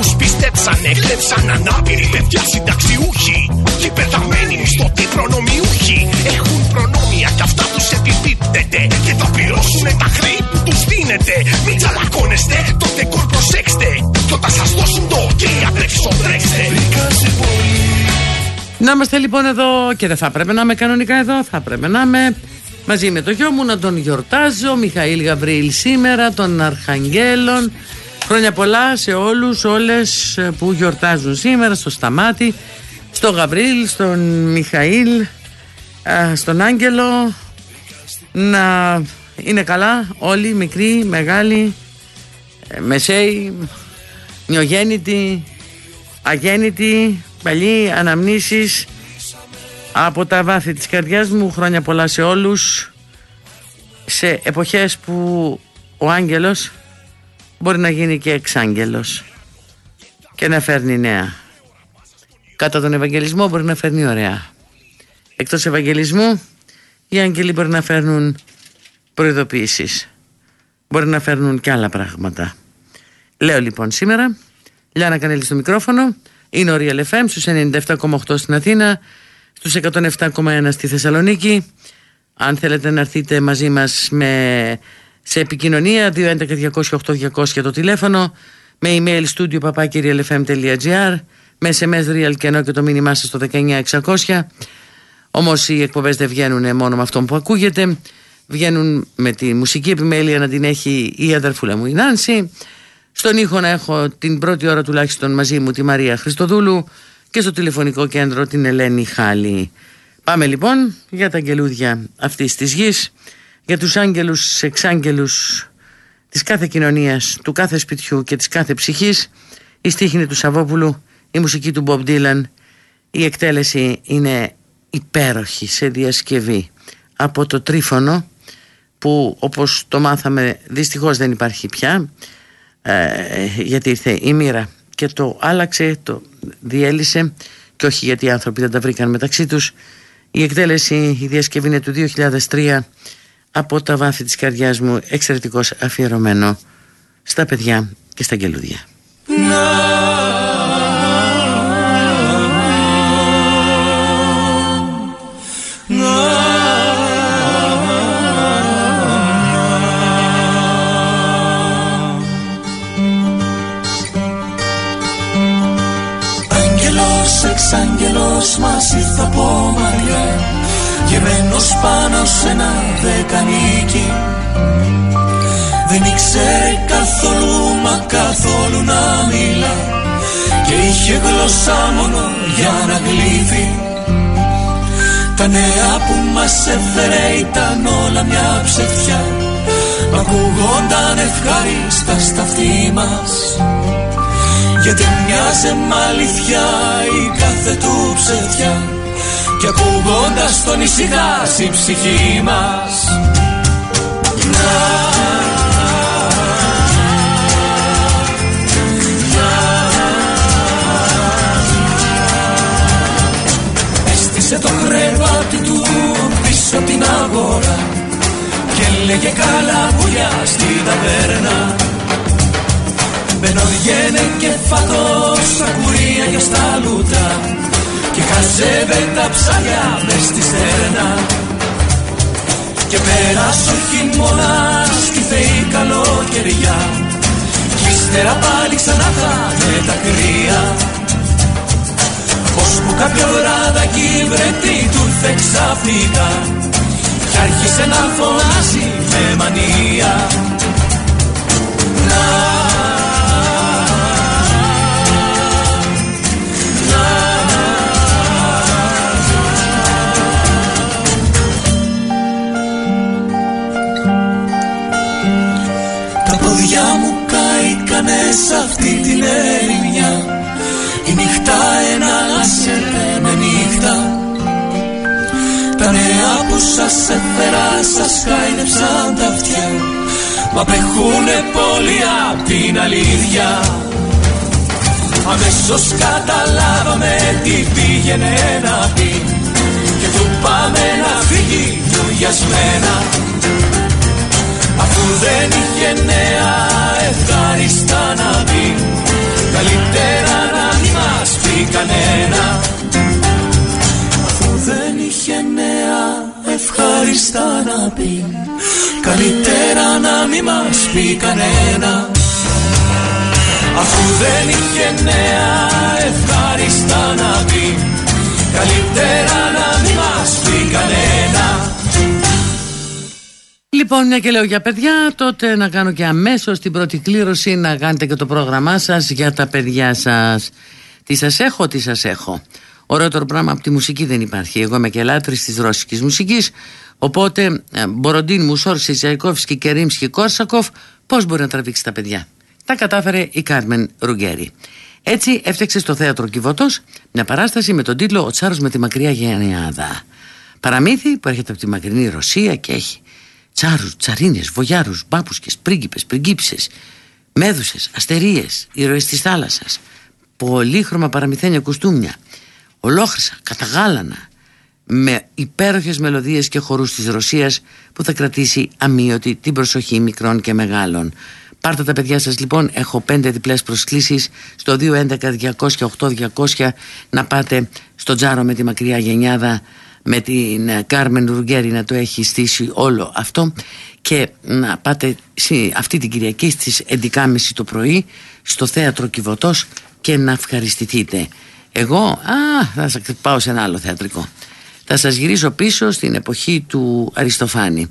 που τους πιστέψανε, κλέψαν ανάπηροι παιδιά συνταξιούχοι και πεθαμένοι μισθωτοί προνομιούχοι έχουν προνόμια κι αυτά τους επιπίπτεται και θα πληρώσουν τα χρήματα τους δίνετε. Μην τσαλακώνεστε, το δεκόρ προσέξτε. Και όταν σας δώσουν το ok, αντρέξω, τρέξτε. Να είμαστε λοιπόν εδώ και δεν θα έπρεπε να είμαι κανονικά εδώ, θα έπρεπε να είμαι μαζί με το γιο μου να τον γιορτάζω. Μιχαήλ Γαβρίλ σήμερα, των Αρχαγγέλων. Χρόνια πολλά σε όλους, όλες που γιορτάζουν σήμερα, στο Σταμάτη, στο Γαβρίλ, στον Μιχαήλ, στον Άγγελο. Να είναι καλά όλοι, μικροί, μεγάλοι, ε, μεσαίοι, νιογέννητοι, αγέννητοι, παλιοί, αναμνήσεις από τα βάθη της καρδιάς μου χρόνια πολλά σε όλους σε εποχές που ο άγγελος μπορεί να γίνει και εξάγγελος και να φέρνει νέα κατά τον Ευαγγελισμό μπορεί να φέρνει ωραία εκτός Ευαγγελισμού οι άγγελοι μπορεί να φέρνουν προειδοποιήσεις. Μπορεί να φέρνουν και άλλα πράγματα. Λέω λοιπόν σήμερα, Λιάννα Κανέλη στο μικρόφωνο, είναι ο Real FM στους 97,8 στην Αθήνα, στους 107,1 στη Θεσσαλονίκη. Αν θέλετε να έρθετε μαζί μας με, σε επικοινωνία, 211-208-200 για το τηλέφωνο, με email studio papakirialfm.gr, με SMS real και ενώ και το μήνυμά σας στο 19600. Όμως οι εκπομπές δεν βγαίνουν μόνο με αυτό που ακούγεται. Βγαίνουν με τη μουσική επιμέλεια να την έχει η αδερφούλα μου η Νάνση. Στον ήχο να έχω την πρώτη ώρα τουλάχιστον μαζί μου τη Μαρία Χριστοδούλου και στο τηλεφωνικό κέντρο την Ελένη Χάλη. Πάμε λοιπόν για τα αγγελούδια αυτής της γης για τους άγγελους εξάγγελους της κάθε κοινωνίας, του κάθε σπιτιού και της κάθε ψυχής η στίχνη του Σαββόπουλου, η μουσική του Bob Dylan η εκτέλεση είναι υπέροχη σε διασκευή από το τρίφωνο που όπως το μάθαμε δυστυχώς δεν υπάρχει πια ε, γιατί ήρθε η μοίρα και το άλλαξε, το διέλυσε και όχι γιατί οι άνθρωποι δεν τα βρήκαν μεταξύ τους. Η εκτέλεση, η διασκευή είναι του 2003 από τα βάθη της καρδιάς μου εξαιρετικώς αφιερωμένο στα παιδιά και στα γελούδια. άγγελος μας ήρθε από μακριά Γεμένος πάνω σε ένα δεκανίκι. Δεν ήξερε καθόλου μα καθόλου να μιλά. Και είχε γλώσσα μόνο για να γλύφει. Τα νέα που μας έφερε ήταν όλα μια ψευτιά. Μ' ακούγονταν ευχαρίστα στα αυτή μας. Γιατί μοιάζε μ' αλήθεια η κάθε του ψευτιά Και ακούγοντας τον ησυχάσει η ψυχή μας. Να Έστησε το κρεβάτι του πίσω την αγορά Και λέγε καλά πουλιά στην ταβέρνα. Μπαινόδιαινε και φατός κουρία για στα λούτα Και χαζεύε τα ψάρια μες στη στέρνα Και πέρασε ο χειμώνας στη θεή καλοκαιριά. Κι ύστερα πάλι ξανά με τα κρύα. Πως που κάποιο βράδακι βρετή του ήρθε ξαφνικά. Κι άρχισε να φωνάζει με μανία σε αυτή την ερημιά. Η νύχτα εναλλάσσεται με νύχτα. Τα νέα που σας έφερα σας χάιδεψαν τα αυτιά. Μα απέχουνε πολύ απ' την αλήθεια. Αμέσως καταλάβαμε τι πήγαινε να πει. Και του πάμε να φύγει δουλειασμένα Αφού δεν είχε νέα ευχάριστα να πει Καλύτερα να μην μας πει κανένα. Αφού δεν είχε νέα ευχάριστα να πει. Καλύτερα να μην μας πει κανένα. Αφού δεν είχε νέα ευχάριστα να πει Καλύτερα να μην μας πει κανένα Λοιπόν, μια και λέω για παιδιά, τότε να κάνω και αμέσως την πρώτη κλήρωση να κάνετε και το πρόγραμμά σας για τα παιδιά σας. Τι σας έχω, τι σας έχω. Ωραιότερο πράγμα από τη μουσική δεν υπάρχει. Εγώ είμαι και λάτρης της ρώσικης μουσικής. Οπότε, ε, Μποροντίν, Μουσόρ, Σιζαϊκόφσκι, Κερίμσκι, Κόρσακοφ, πώς μπορεί να τραβήξει τα παιδιά. Τα κατάφερε η Κάρμεν Ρουγκέρι. Έτσι έφτιαξε στο θέατρο Κιβωτός μια παράσταση με τον τίτλο «Ο Τσάρος με τη μακριά γενιάδα». Παραμύθι που έρχεται από τη μακρινή Ρωσία και έχει τσάρους, τσαρίνες, βογιάρους, μπάπουσκες, πρίγκιπες, πριγκίψες, μέδουσες, αστερίες, ήρωες της θάλασσας, πολύχρωμα παραμυθένια κουστούμια, ολόχρυσα, καταγάλανα, με υπέροχες μελωδίες και χορούς της Ρωσίας που θα κρατήσει αμύωτη την προσοχή μικρών και μεγάλων. Πάρτε τα παιδιά σας λοιπόν, έχω πέντε διπλές προσκλήσεις στο 211-200-8200 να πάτε στο τζάρο με τη μακριά γενιάδα με την ε, Κάρμεν Ρουγκέρι να το έχει στήσει όλο αυτό και να πάτε αυτή την Κυριακή στις 11.30 το πρωί στο θέατρο Κιβωτός και να ευχαριστηθείτε. Εγώ α, θα σας πάω σε ένα άλλο θεατρικό. Θα σας γυρίσω πίσω στην εποχή του Αριστοφάνη.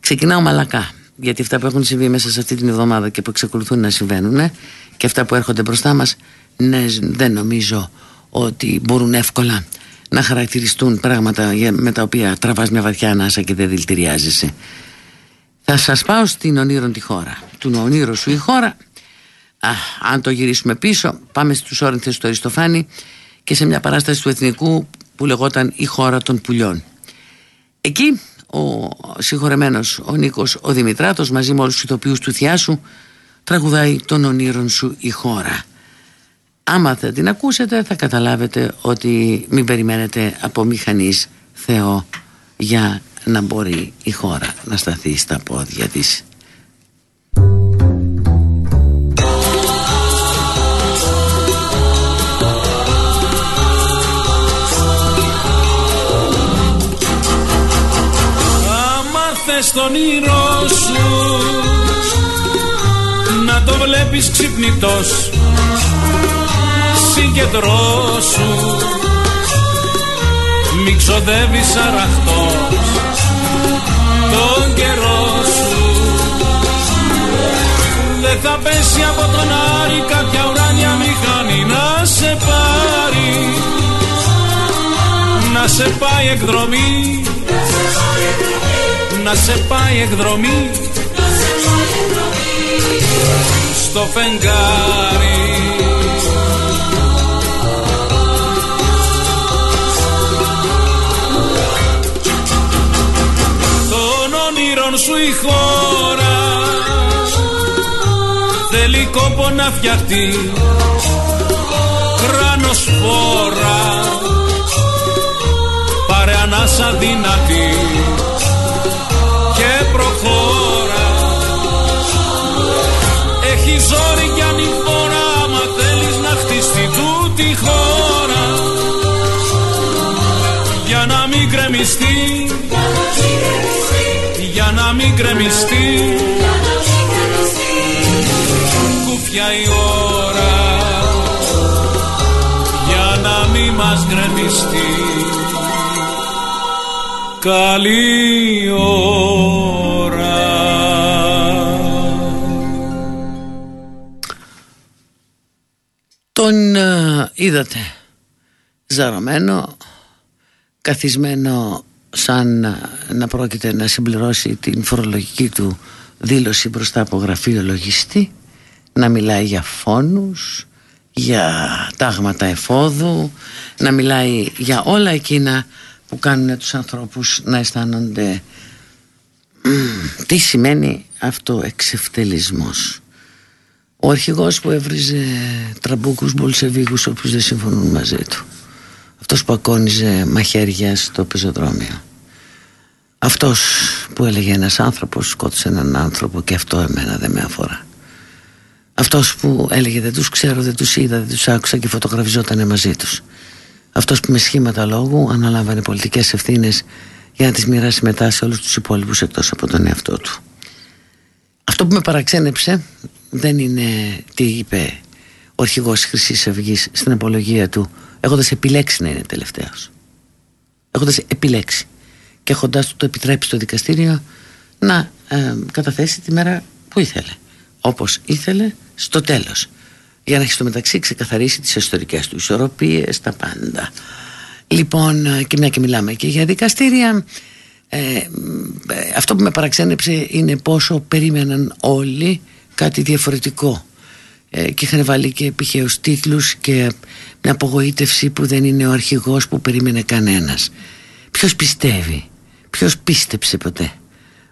Ξεκινάω μαλακά γιατί αυτά που έχουν συμβεί μέσα σε αυτή την εβδομάδα και που εξακολουθούν να συμβαίνουν και αυτά που έρχονται μπροστά μας ναι, δεν νομίζω ότι μπορούν εύκολα να χαρακτηριστούν πράγματα με τα οποία τραβάς μια βαθιά ανάσα και δεν δηλητηριάζεσαι. Θα σας πάω στην ονείρον τη χώρα. Του ονείρου σου η χώρα. Α, αν το γυρίσουμε πίσω, πάμε στους όρνηθες του Αριστοφάνη και σε μια παράσταση του Εθνικού που λεγόταν «Η χώρα των πουλιών». Εκεί ο συγχωρεμένος ο Νίκος ο Δημητράτος μαζί με όλους τους ηθοποιούς του Θιάσου τραγουδάει τον ονείρον σου η χώρα άμα θα την ακούσετε θα καταλάβετε ότι μην περιμένετε από μηχανής Θεό για να μπορεί η χώρα να σταθεί στα πόδια της. Στον ήρω σου να το βλέπεις ξυπνητός συγκεντρώσου μη ξοδεύεις αραχτός τον καιρό σου. Δεν θα πέσει από τον Άρη κάποια ουράνια μηχανή να σε πάρει. Να σε πάει εκδρομή. Να σε πάει εκδρομή. Στο φεγγάρι σου η χώρα. Θέλει κόπο να φτιαχτεί. Κράνος φόρα πάρε ανάσα δυνατή. Προχώρα. Έχει ζόρι μην κρεμιστεί. Κουφιά η ώρα. Για να μην μας γκρεμιστεί. Καλή ώρα. Τον uh, είδατε. Ζαρωμένο, καθισμένο σαν uh, να πρόκειται να συμπληρώσει την φορολογική του δήλωση μπροστά από γραφείο λογιστή να μιλάει για φόνους, για τάγματα εφόδου, να μιλάει για όλα εκείνα που κάνουν τους ανθρώπους να αισθάνονται τι σημαίνει αυτό εξευτελισμός. Ο αρχηγός που έβριζε τραμπούκους μπολσεβίκους όποιους δεν συμφωνούν μαζί του. Αυτός που ακόνιζε μαχαίρια στο πεζοδρόμιο. Αυτός που έλεγε ένας άνθρωπος σκότωσε έναν άνθρωπο και αυτό εμένα δεν με αφορά. Αυτός που έλεγε δεν τους ξέρω, δεν τους είδα, δεν τους άκουσα και φωτογραφιζόταν μαζί τους. Αυτός που με σχήματα λόγου αναλάμβανε πολιτικές ευθύνες για να τις μοιράσει μετά σε όλους τους υπόλοιπους εκτός από τον εαυτό του. Αυτό που με παραξένεψε δεν είναι τι είπε ο αρχηγός Χρυσής Αυγής στην απολογία του έχοντας επιλέξει να είναι τελευταίος. Έχοντας επιλέξει και έχοντας του το επιτρέψει το δικαστήριο να ε, καταθέσει τη μέρα που ήθελε. Όπως ήθελε στο τέλος. Για να έχει στο μεταξύ ξεκαθαρίσει τις ιστορικές του ισορροπίες, τα πάντα. Λοιπόν, ε, και μια και μιλάμε και για δικαστήρια, ε, ε, αυτό που με παραξένεψε είναι πόσο περίμεναν όλοι κάτι διαφορετικό ε, και είχαν βάλει και επιχαίους τίτλους και μια απογοήτευση που δεν είναι ο αρχηγός που περίμενε κανένας. Ποιος πιστεύει ποιος πίστεψε ποτέ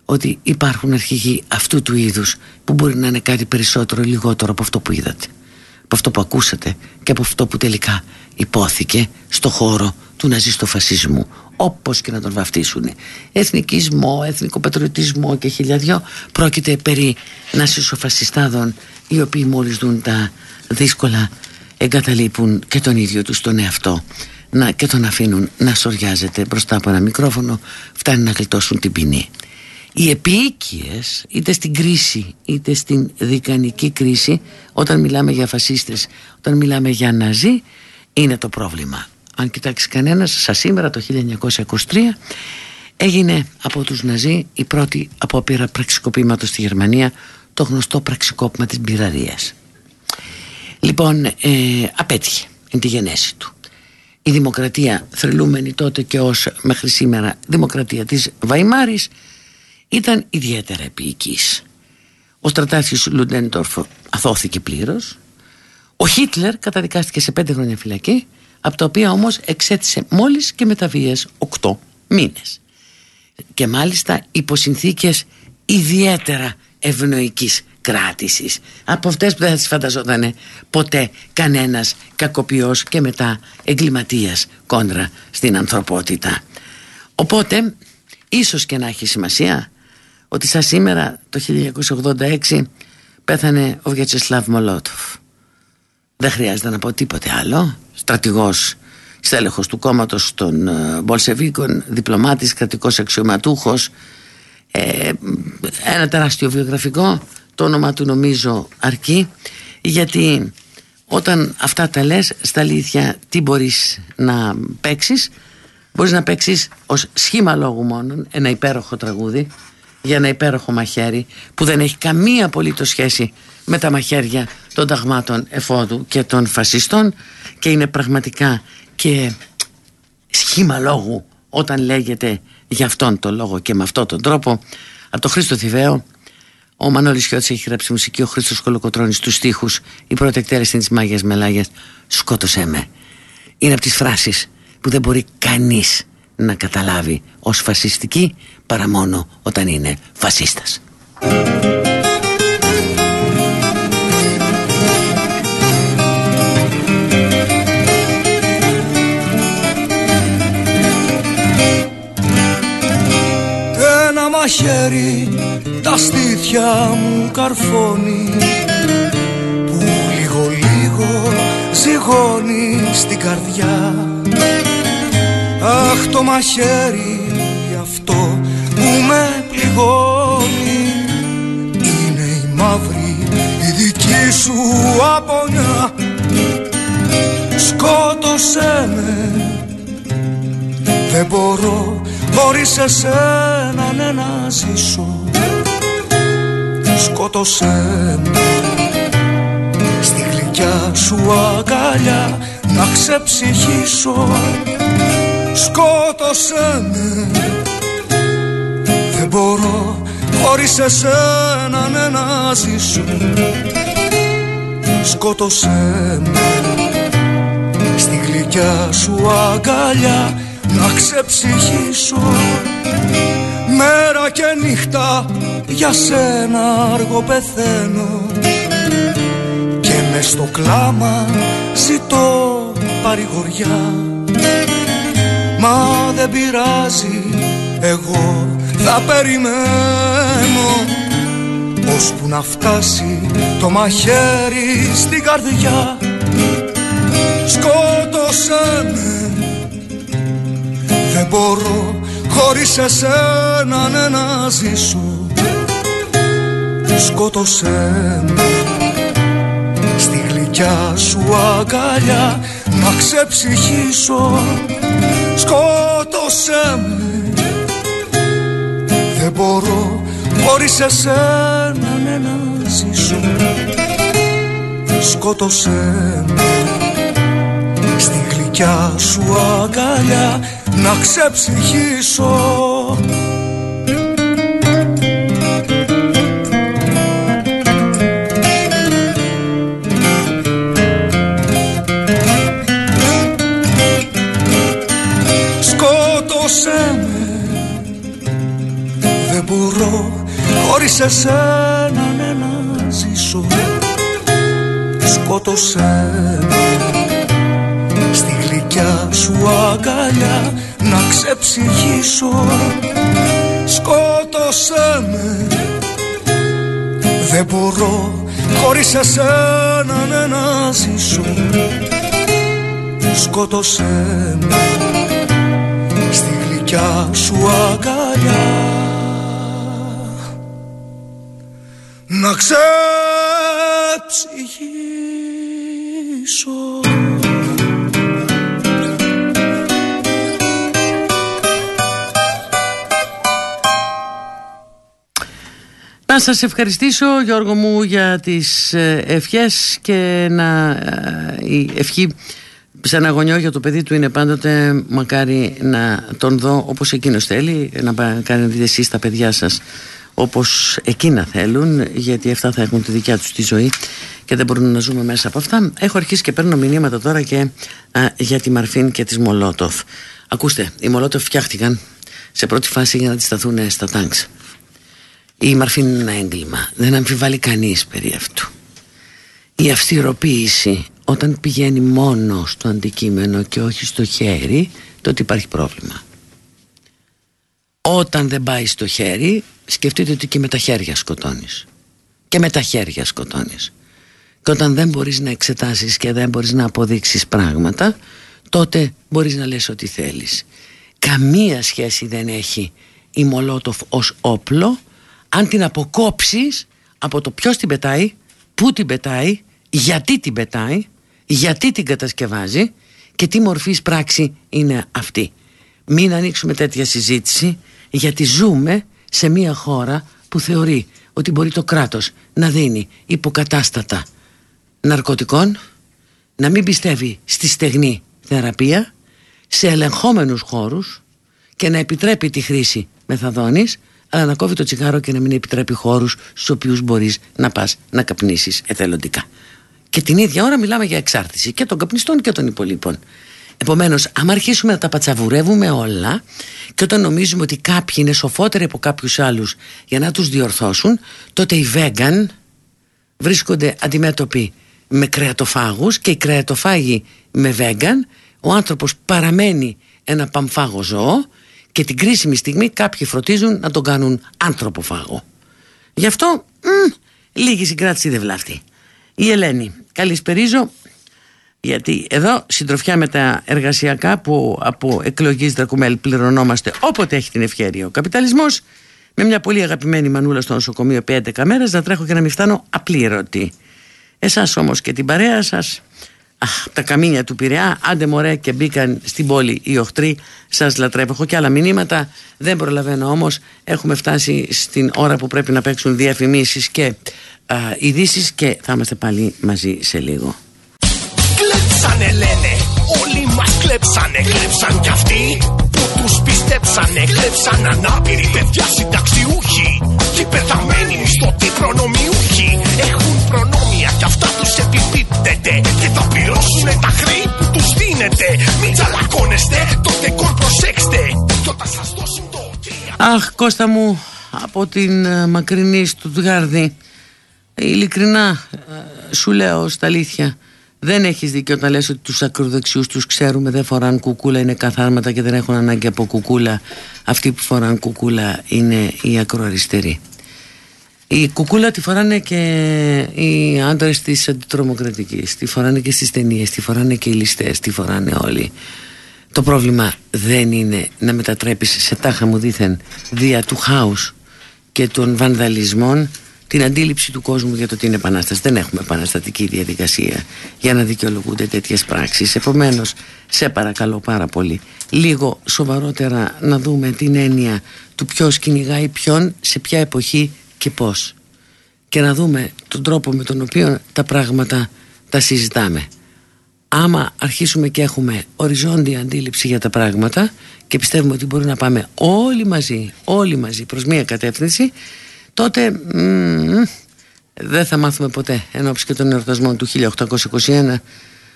ότι υπάρχουν αρχηγοί αυτού του είδους που μπορεί να είναι κάτι περισσότερο ή λιγότερο από αυτό που είδατε από αυτό που ακούσατε και από αυτό που τελικά υπόθηκε στο χώρο του ναζιστοφασισμού όπως και να τον βαφτίσουν. Εθνικισμό, εθνικοπατριωτισμό και χιλιαδιό πρόκειται περί ναζιστοφασιστάδων οι οποίοι μόλις δουν τα δύσκολα εγκαταλείπουν και τον ίδιο τους τον εαυτό. Να, και τον αφήνουν να σοριάζεται μπροστά από ένα μικρόφωνο φτάνει να γλιτώσουν την ποινή. Οι επίοικιες είτε στην κρίση είτε στην δικανική κρίση όταν μιλάμε για φασίστες όταν μιλάμε για ναζί είναι το πρόβλημα. Αν κοιτάξει κανένας σα σήμερα το 1923 έγινε από τους ναζί η πρώτη απόπειρα πραξικοπήματος στη Γερμανία το γνωστό πραξικόπημα της μπειραρίας λοιπόν ε, απέτυχε είναι τη γενέση του η δημοκρατία θρελούμενη τότε και ως μέχρι σήμερα δημοκρατία της Βαϊμάρης ήταν ιδιαίτερα επίοικης. Ο στρατάρχης Λουντέντορφ αθώθηκε πλήρως. Ο Χίτλερ καταδικάστηκε σε πέντε χρόνια φυλακή, από τα οποία όμως εξέτησε μόλις και μεταβίες οκτώ μήνες. Και μάλιστα υπό συνθήκες ιδιαίτερα ευνοϊκής κράτησης από αυτές που δεν θα τις φανταζόταν ποτέ κανένας κακοποιός και μετά εγκληματίας κόντρα στην ανθρωπότητα οπότε ίσως και να έχει σημασία ότι σαν σήμερα το 1986 πέθανε ο Βιατσεσλάβ Μολότοφ. Δεν χρειάζεται να πω τίποτε άλλο. Στρατηγός στέλεχος του κόμματος των ε, Μπολσεβίκων, διπλωμάτης, κρατικός αξιωματούχος, ε, ένα τεράστιο βιογραφικό, το όνομα του νομίζω αρκεί, γιατί όταν αυτά τα λες, στα αλήθεια τι μπορείς να παίξεις, μπορείς να παίξεις ως σχήμα λόγου μόνον, ένα υπέροχο τραγούδι, για ένα υπέροχο μαχαίρι που δεν έχει καμία απολύτως σχέση με τα μαχαίρια των ταγμάτων εφόδου και των φασιστών και είναι πραγματικά και σχήμα λόγου όταν λέγεται για αυτόν τον λόγο και με αυτόν τον τρόπο από τον Χρήστο Θηβαίο ο Μανώλης Χιώτης έχει γράψει μουσική ο Χρήστος Κολοκοτρώνης στους στίχους η πρώτη εκτέλεση της Μάγιας Μελάγιας σκότωσέ με είναι από τις φράσεις που δεν μπορεί κανείς να καταλάβει ως φασιστική παρά μόνο όταν είναι φασίστας. Μαχαίρι τα στήθια μου καρφώνει που λίγο λίγο ζυγώνει στην καρδιά. Αχ το μαχαίρι αυτό που με πληγώνει Είναι η μαύρη η δική σου απονιά. Σκότωσέ με Δεν μπορώ χωρίς εσένα ναι, να ζήσω. Σκότωσέ με. Στη γλυκιά σου αγκαλιά να ξεψυχήσω. Σκότωσέ με. Δεν μπορώ χωρίς εσένα ναι, να ζήσω. Σκότωσέ με. Στη γλυκιά σου αγκαλιά να ξεψυχήσω Μέρα και νύχτα για σένα αργό πεθαίνω Και μες στο κλάμα ζητώ παρηγοριά. Μα δεν πειράζει εγώ θα περιμένω. Ώσπου να φτάσει το μαχαίρι στην καρδιά. Σκότωσέ με Δεν μπορώ χωρίς εσένα ναι, να ζήσω. Σκότωσέ με. Στη γλυκιά σου αγκαλιά να ξεψυχήσω. Σκότωσέ με. Δεν μπορώ χωρίς εσένα ναι, να ζήσω. Σκότωσέ με. Στη γλυκιά σου αγκαλιά να ξεψυχήσω. Σκότωσέ με. Δεν μπορώ χωρίς εσένα ναι, να ζήσω. Σκότωσέ με. Στη γλυκιά σου αγκαλιά να ξεψυχήσω. Σκότωσέ με. Δεν μπορώ χωρίς εσένα ναι, να ζήσω. Σκότωσέ με. Στη γλυκιά σου αγκαλιά. Να ξεψυχήσω Να σας ευχαριστήσω Γιώργο μου για τις ε, ευχές και να, ε, η ευχή σε ένα γονιό για το παιδί του είναι πάντοτε μακάρι να τον δω όπως εκείνος θέλει να κάνετε εσείς τα παιδιά σας όπως εκείνα θέλουν γιατί αυτά θα έχουν τη δικιά τους τη ζωή και δεν μπορούμε να ζούμε μέσα από αυτά. Έχω αρχίσει και παίρνω μηνύματα τώρα και για τη Μαρφίν και της Μολότοφ. Ακούστε οι Μολότοφ φτιάχτηκαν σε πρώτη φάση για να αντισταθούν στα τάγκς η Μαρφίν είναι ένα έγκλημα. Δεν αμφιβάλλει κανείς περί αυτού. Η αυστηροποίηση όταν πηγαίνει μόνο στο αντικείμενο και όχι στο χέρι τότε υπάρχει πρόβλημα. Όταν δεν πάει στο χέρι σκεφτείτε ότι και με τα χέρια σκοτώνεις. Και με τα χέρια σκοτώνεις. Και όταν δεν μπορείς να εξετάσεις και δεν μπορείς να αποδείξεις πράγματα τότε μπορείς να λες ό,τι θέλεις. Καμία σχέση δεν έχει η Μολότοφ ως όπλο αν την αποκόψεις από το ποιος την πετάει πού την πετάει γιατί την πετάει γιατί την κατασκευάζει και τι μορφής πράξη είναι αυτή. Μην ανοίξουμε τέτοια συζήτηση γιατί ζούμε σε μια χώρα που θεωρεί ότι μπορεί το κράτος να δίνει υποκατάστατα ναρκωτικών να μην πιστεύει στη στεγνή θεραπεία σε ελεγχόμενους χώρους και να επιτρέπει τη χρήση μεθαδόνης αλλά να κόβει το τσιγάρο και να μην επιτρέπει χώρους στους οποίους μπορείς να πας να καπνίσεις εθελοντικά και την ίδια ώρα μιλάμε για εξάρτηση και των καπνιστών και των υπολείπων Επομένως, αν αρχίσουμε να τα πατσαβουρεύουμε όλα και όταν νομίζουμε ότι κάποιοι είναι σοφότεροι από κάποιους άλλους για να τους διορθώσουν, τότε οι vegan βρίσκονται αντιμέτωποι με κρεατοφάγους και οι κρεατοφάγοι με vegan. Ο άνθρωπος παραμένει ένα παμφάγο ζώο και την κρίσιμη στιγμή κάποιοι φροντίζουν να τον κάνουν άνθρωποφάγο. Γι' αυτό μ, λίγη συγκράτηση δεν βλάφτει. Η Ελένη, καλησπερίζω γιατί εδώ συντροφιά με τα εργασιακά που από εκλογής Δρακουμέλ πληρωνόμαστε όποτε έχει την ευκαιρία ο καπιταλισμός. Με μια πολύ αγαπημένη μανούλα στο νοσοκομείο επί 11 μέρες να τρέχω και να μην φτάνω απλήρωτη. Εσάς όμως και την παρέα σα, τα καμίνια του Πειραιά, άντε μωρέ και μπήκαν στην πόλη οι οχτροί, σας λατρεύω. Έχω και άλλα μηνύματα, δεν προλαβαίνω όμως. Έχουμε φτάσει στην ώρα που πρέπει να παίξουν διαφημίσεις και ειδήσεις και θα είμαστε πάλι μαζί σε λίγο. Κλέψανε λένε, όλοι μας κλέψανε, κλέψαν κι αυτοί που τους πιστέψανε, κλέψαν ανάπηροι παιδιά συνταξιούχοι και πεθαμένοι μισθωτοί προνομιούχοι. Έχουν προνόμια κι αυτά τους επιπίπτεται και θα πληρώσουν τα χρή που τους δίνετε. Μην τσαλακώνεστε, το δεκόρ προσέξτε. Κι όταν σας δώσουν το Αχ Κώστα μου από την ε, μακρινή Στουτγάρδη ειλικρινά ε, σου λέω στα αλήθεια δεν έχεις δίκιο όταν λες ότι τους ακροδεξιούς τους ξέρουμε, δεν φοράν κουκούλα, είναι καθάρματα και δεν έχουν ανάγκη από κουκούλα. Αυτοί που φοράν κουκούλα είναι οι ακροαριστεροί. Η κουκούλα τη φοράνε και οι άντρες της αντιτρομοκρατικής, τη φοράνε και στις ταινίες, τη φοράνε και οι ληστές, τη φοράνε όλοι. Το πρόβλημα δεν είναι να μετατρέπεις σε τάχα μου δίθεν δια του χάους και των βανδαλισμών την αντίληψη του κόσμου για το τι είναι επανάσταση. Δεν έχουμε επαναστατική διαδικασία για να δικαιολογούνται τέτοιες πράξεις. Επομένως, σε παρακαλώ πάρα πολύ, λίγο σοβαρότερα να δούμε την έννοια του ποιος κυνηγάει ποιον, σε ποια εποχή και πώς. Και να δούμε τον τρόπο με τον οποίο τα πράγματα τα συζητάμε. Άμα αρχίσουμε και έχουμε οριζόντια αντίληψη για τα πράγματα και πιστεύουμε ότι μπορούμε να πάμε όλοι μαζί, όλοι μαζί προς μία κατεύθυνση τότε δεν θα μάθουμε ποτέ ενώπιση και των εορτασμών του 1821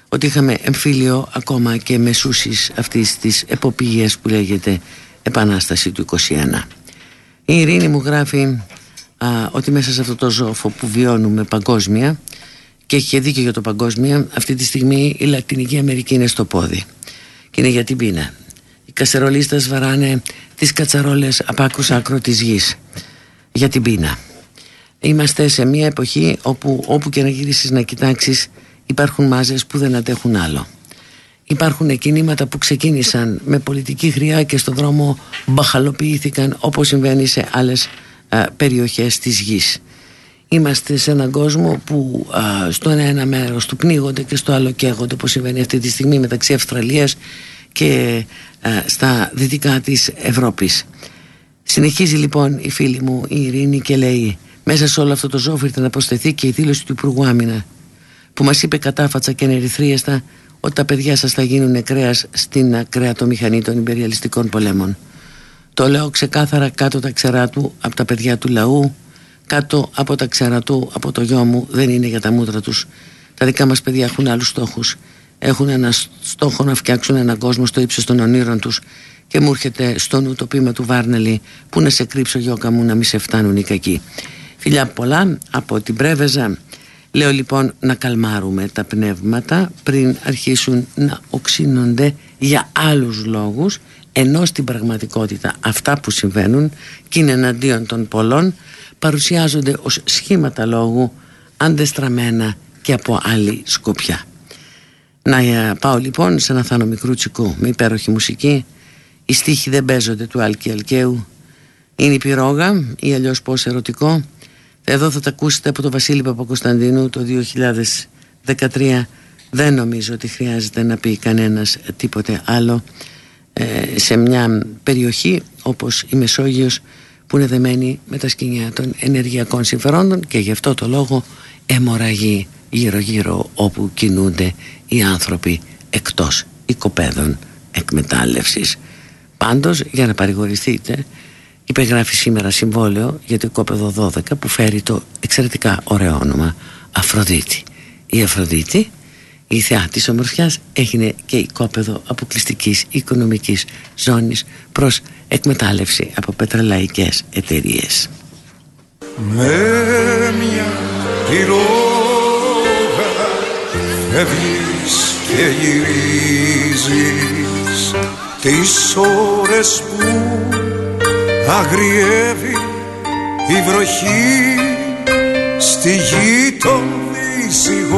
ότι είχαμε εμφύλιο ακόμα και μεσούσεις αυτής της εποπηγίας που λέγεται Επανάσταση του 21. Η Ειρήνη μου γράφει α, ότι μέσα σε αυτό το ζώφο που βιώνουμε παγκόσμια και έχει και δίκιο για το παγκόσμια αυτή τη στιγμή η Λατινική Αμερική είναι στο πόδι και είναι για την πείνα. Οι κασερολίστες βαράνε τις κατσαρόλες από άκρου άκρο της γης για την πείνα. Είμαστε σε μια εποχή όπου όπου και να γυρίσεις να κοιτάξεις υπάρχουν μάζες που δεν αντέχουν άλλο. Υπάρχουν κινήματα που ξεκίνησαν με πολιτική χρειά και στον δρόμο μπαχαλοποιήθηκαν όπως συμβαίνει σε άλλες α, περιοχές της γης. Είμαστε σε έναν κόσμο που α, στο ένα, ένα μέρος του πνίγονται και στο άλλο καίγονται όπως συμβαίνει αυτή τη στιγμή μεταξύ Αυστραλίας και στα δυτικά της Ευρώπης. Συνεχίζει λοιπόν η φίλη μου η Ειρήνη και λέει μέσα σε όλο αυτό το ζόφι να προσθεθεί και η δήλωση του Υπουργού Άμυνα που μας είπε κατάφατσα και ανερυθρίαστα ότι τα παιδιά σας θα γίνουν κρέας στην κρεατομηχανή των υπεριαλιστικών πολέμων. Το λέω ξεκάθαρα κάτω τα ξερά του από τα παιδιά του λαού κάτω από τα ξερά του από το γιο μου δεν είναι για τα μούτρα τους. Τα δικά μας παιδιά έχουν άλλους στόχους. Έχουν ένα στόχο να φτιάξουν έναν κόσμο στο ύψος των ονείρων τους και μου έρχεται στο νου το πείμα του Βάρνελη που να σε κρύψω γιώκα μου να μη σε φτάνουν οι κακοί φιλιά πολλά από την Πρέβεζα λέω λοιπόν να καλμάρουμε τα πνεύματα πριν αρχίσουν να οξύνονται για άλλους λόγους ενώ στην πραγματικότητα αυτά που συμβαίνουν και είναι εναντίον των πολλών παρουσιάζονται ως σχήματα λόγου αντεστραμμένα και από άλλη σκοπιά. Να ε, πάω λοιπόν σε ένα Θάνο Μικρούτσικο με υπέροχη μουσική οι στίχοι δεν παίζονται του Άλκη Αλκαίου. Είναι η πυρόγα ή αλλιώς πως ερωτικό. Εδώ θα τα ακούσετε από τον Βασίλη Παπακοσταντίνου το 2013 δεν νομίζω ότι χρειάζεται να πει κανένας τίποτε άλλο ε, σε μια περιοχή όπως η Μεσόγειος που είναι δεμένη με τα σκηνιά των ενεργειακών συμφερόντων και γι' αυτό το λόγο αιμορραγεί γύρω γύρω όπου κινούνται οι άνθρωποι εκτός οικοπαίδων εκμετάλλευσης Πάντως για να παρηγορηθείτε υπεγράφει σήμερα συμβόλαιο για το οικόπεδο 12 που φέρει το εξαιρετικά ωραίο όνομα Αφροδίτη. Η Αφροδίτη, η θεά της ομορφιάς, έγινε και οικόπεδο αποκλειστικής οικονομικής ζώνης προς εκμετάλλευση από πετρελαϊκές εταιρείες. Με μια πυρόγα φεύγεις και γυρίζεις τις ώρες που αγριεύει η βροχή στη γη των δυσυγότων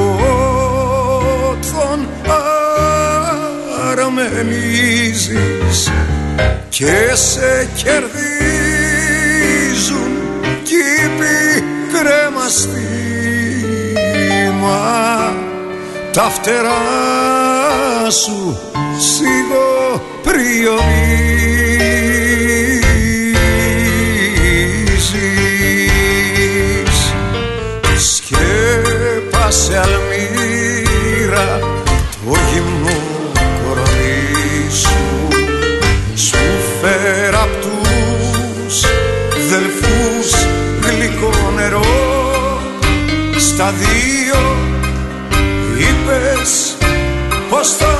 αραμενίζεις και σε κερδίζουν κήποι κρεμαστήμα τα φτερά σου sigo πριονίζεις Σκέπασε αλμύρα το γυμνό κορμί σου Σου φέρα απ' τους δελφούς γλυκό νερό. Στα δύο είπες πως θα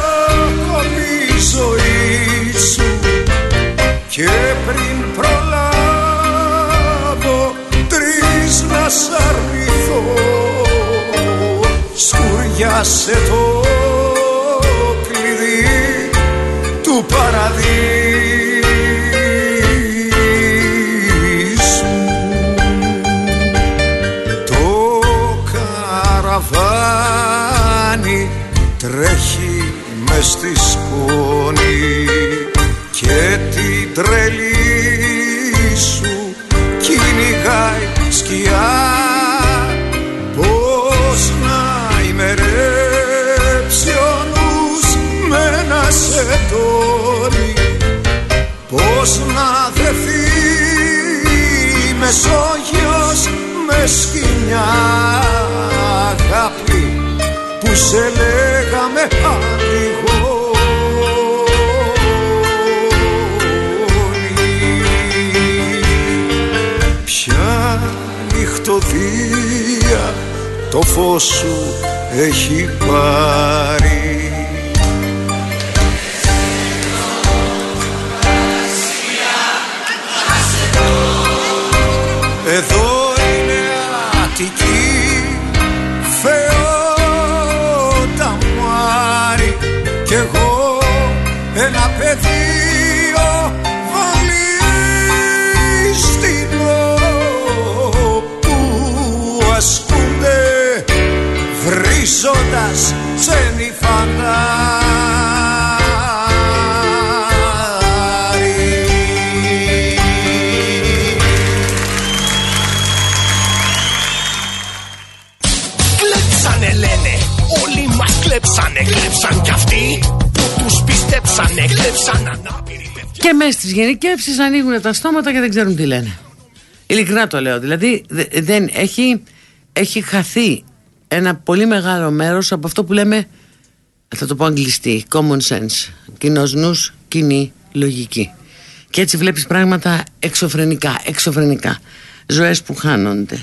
να σ' αρνηθώ. Σκουριάσε το κλειδί του παραδείσου. Το καραβάνι τρέχει μες στη σκόνη και την τρελή Μεσόγειος με σκηνιά αγάπη που σε λέγαμε αντιγόνη. Ποια νυχτοδία το φως σου έχει πάρει Εδώ είναι Αττική Θεό τα μάρι Κι εγώ ένα πεδίο βαλίστινο Που ασκούνται βρίζοντας ξένοι φαντάρι πιστέψανε Κλέψαν ανάπηροι παιδιά Και μέσα στις γενικεύσεις ανοίγουν τα στόματα και δεν ξέρουν τι λένε. Ειλικρινά το λέω. Δηλαδή δε- δεν έχει, έχει χαθεί ένα πολύ μεγάλο μέρος από αυτό που λέμε. Θα το πω αγγλιστή. Common sense. Κοινό νου, κοινή λογική. Και έτσι βλέπεις πράγματα εξωφρενικά, εξωφρενικά. Ζωές που χάνονται.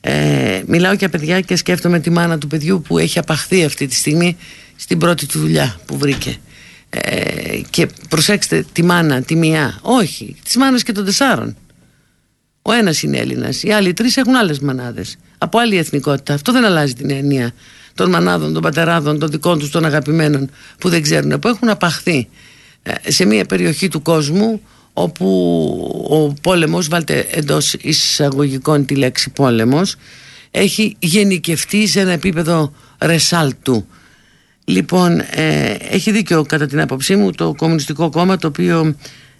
Ε, μιλάω για παιδιά και σκέφτομαι τη μάνα του παιδιού που έχει απαχθεί αυτή τη στιγμή στην πρώτη του δουλειά που βρήκε. Ε, και προσέξτε τη μάνα, τη μία. Όχι, τη μάνα και των τεσσάρων. Ο ένας είναι Έλληνας. Οι άλλοι τρεις έχουν άλλες μανάδες. Από άλλη εθνικότητα. Αυτό δεν αλλάζει την έννοια των μανάδων, των πατεράδων, των δικών τους, των αγαπημένων που δεν ξέρουν, που έχουν απαχθεί ε, σε μια περιοχή του κόσμου όπου ο πόλεμος, βάλτε εντός εισαγωγικών τη λέξη πόλεμος, έχει γενικευτεί σε ένα επίπεδο ρεσάλτου. Λοιπόν, ε, έχει δίκιο κατά την άποψή μου το Κομμουνιστικό Κόμμα το οποίο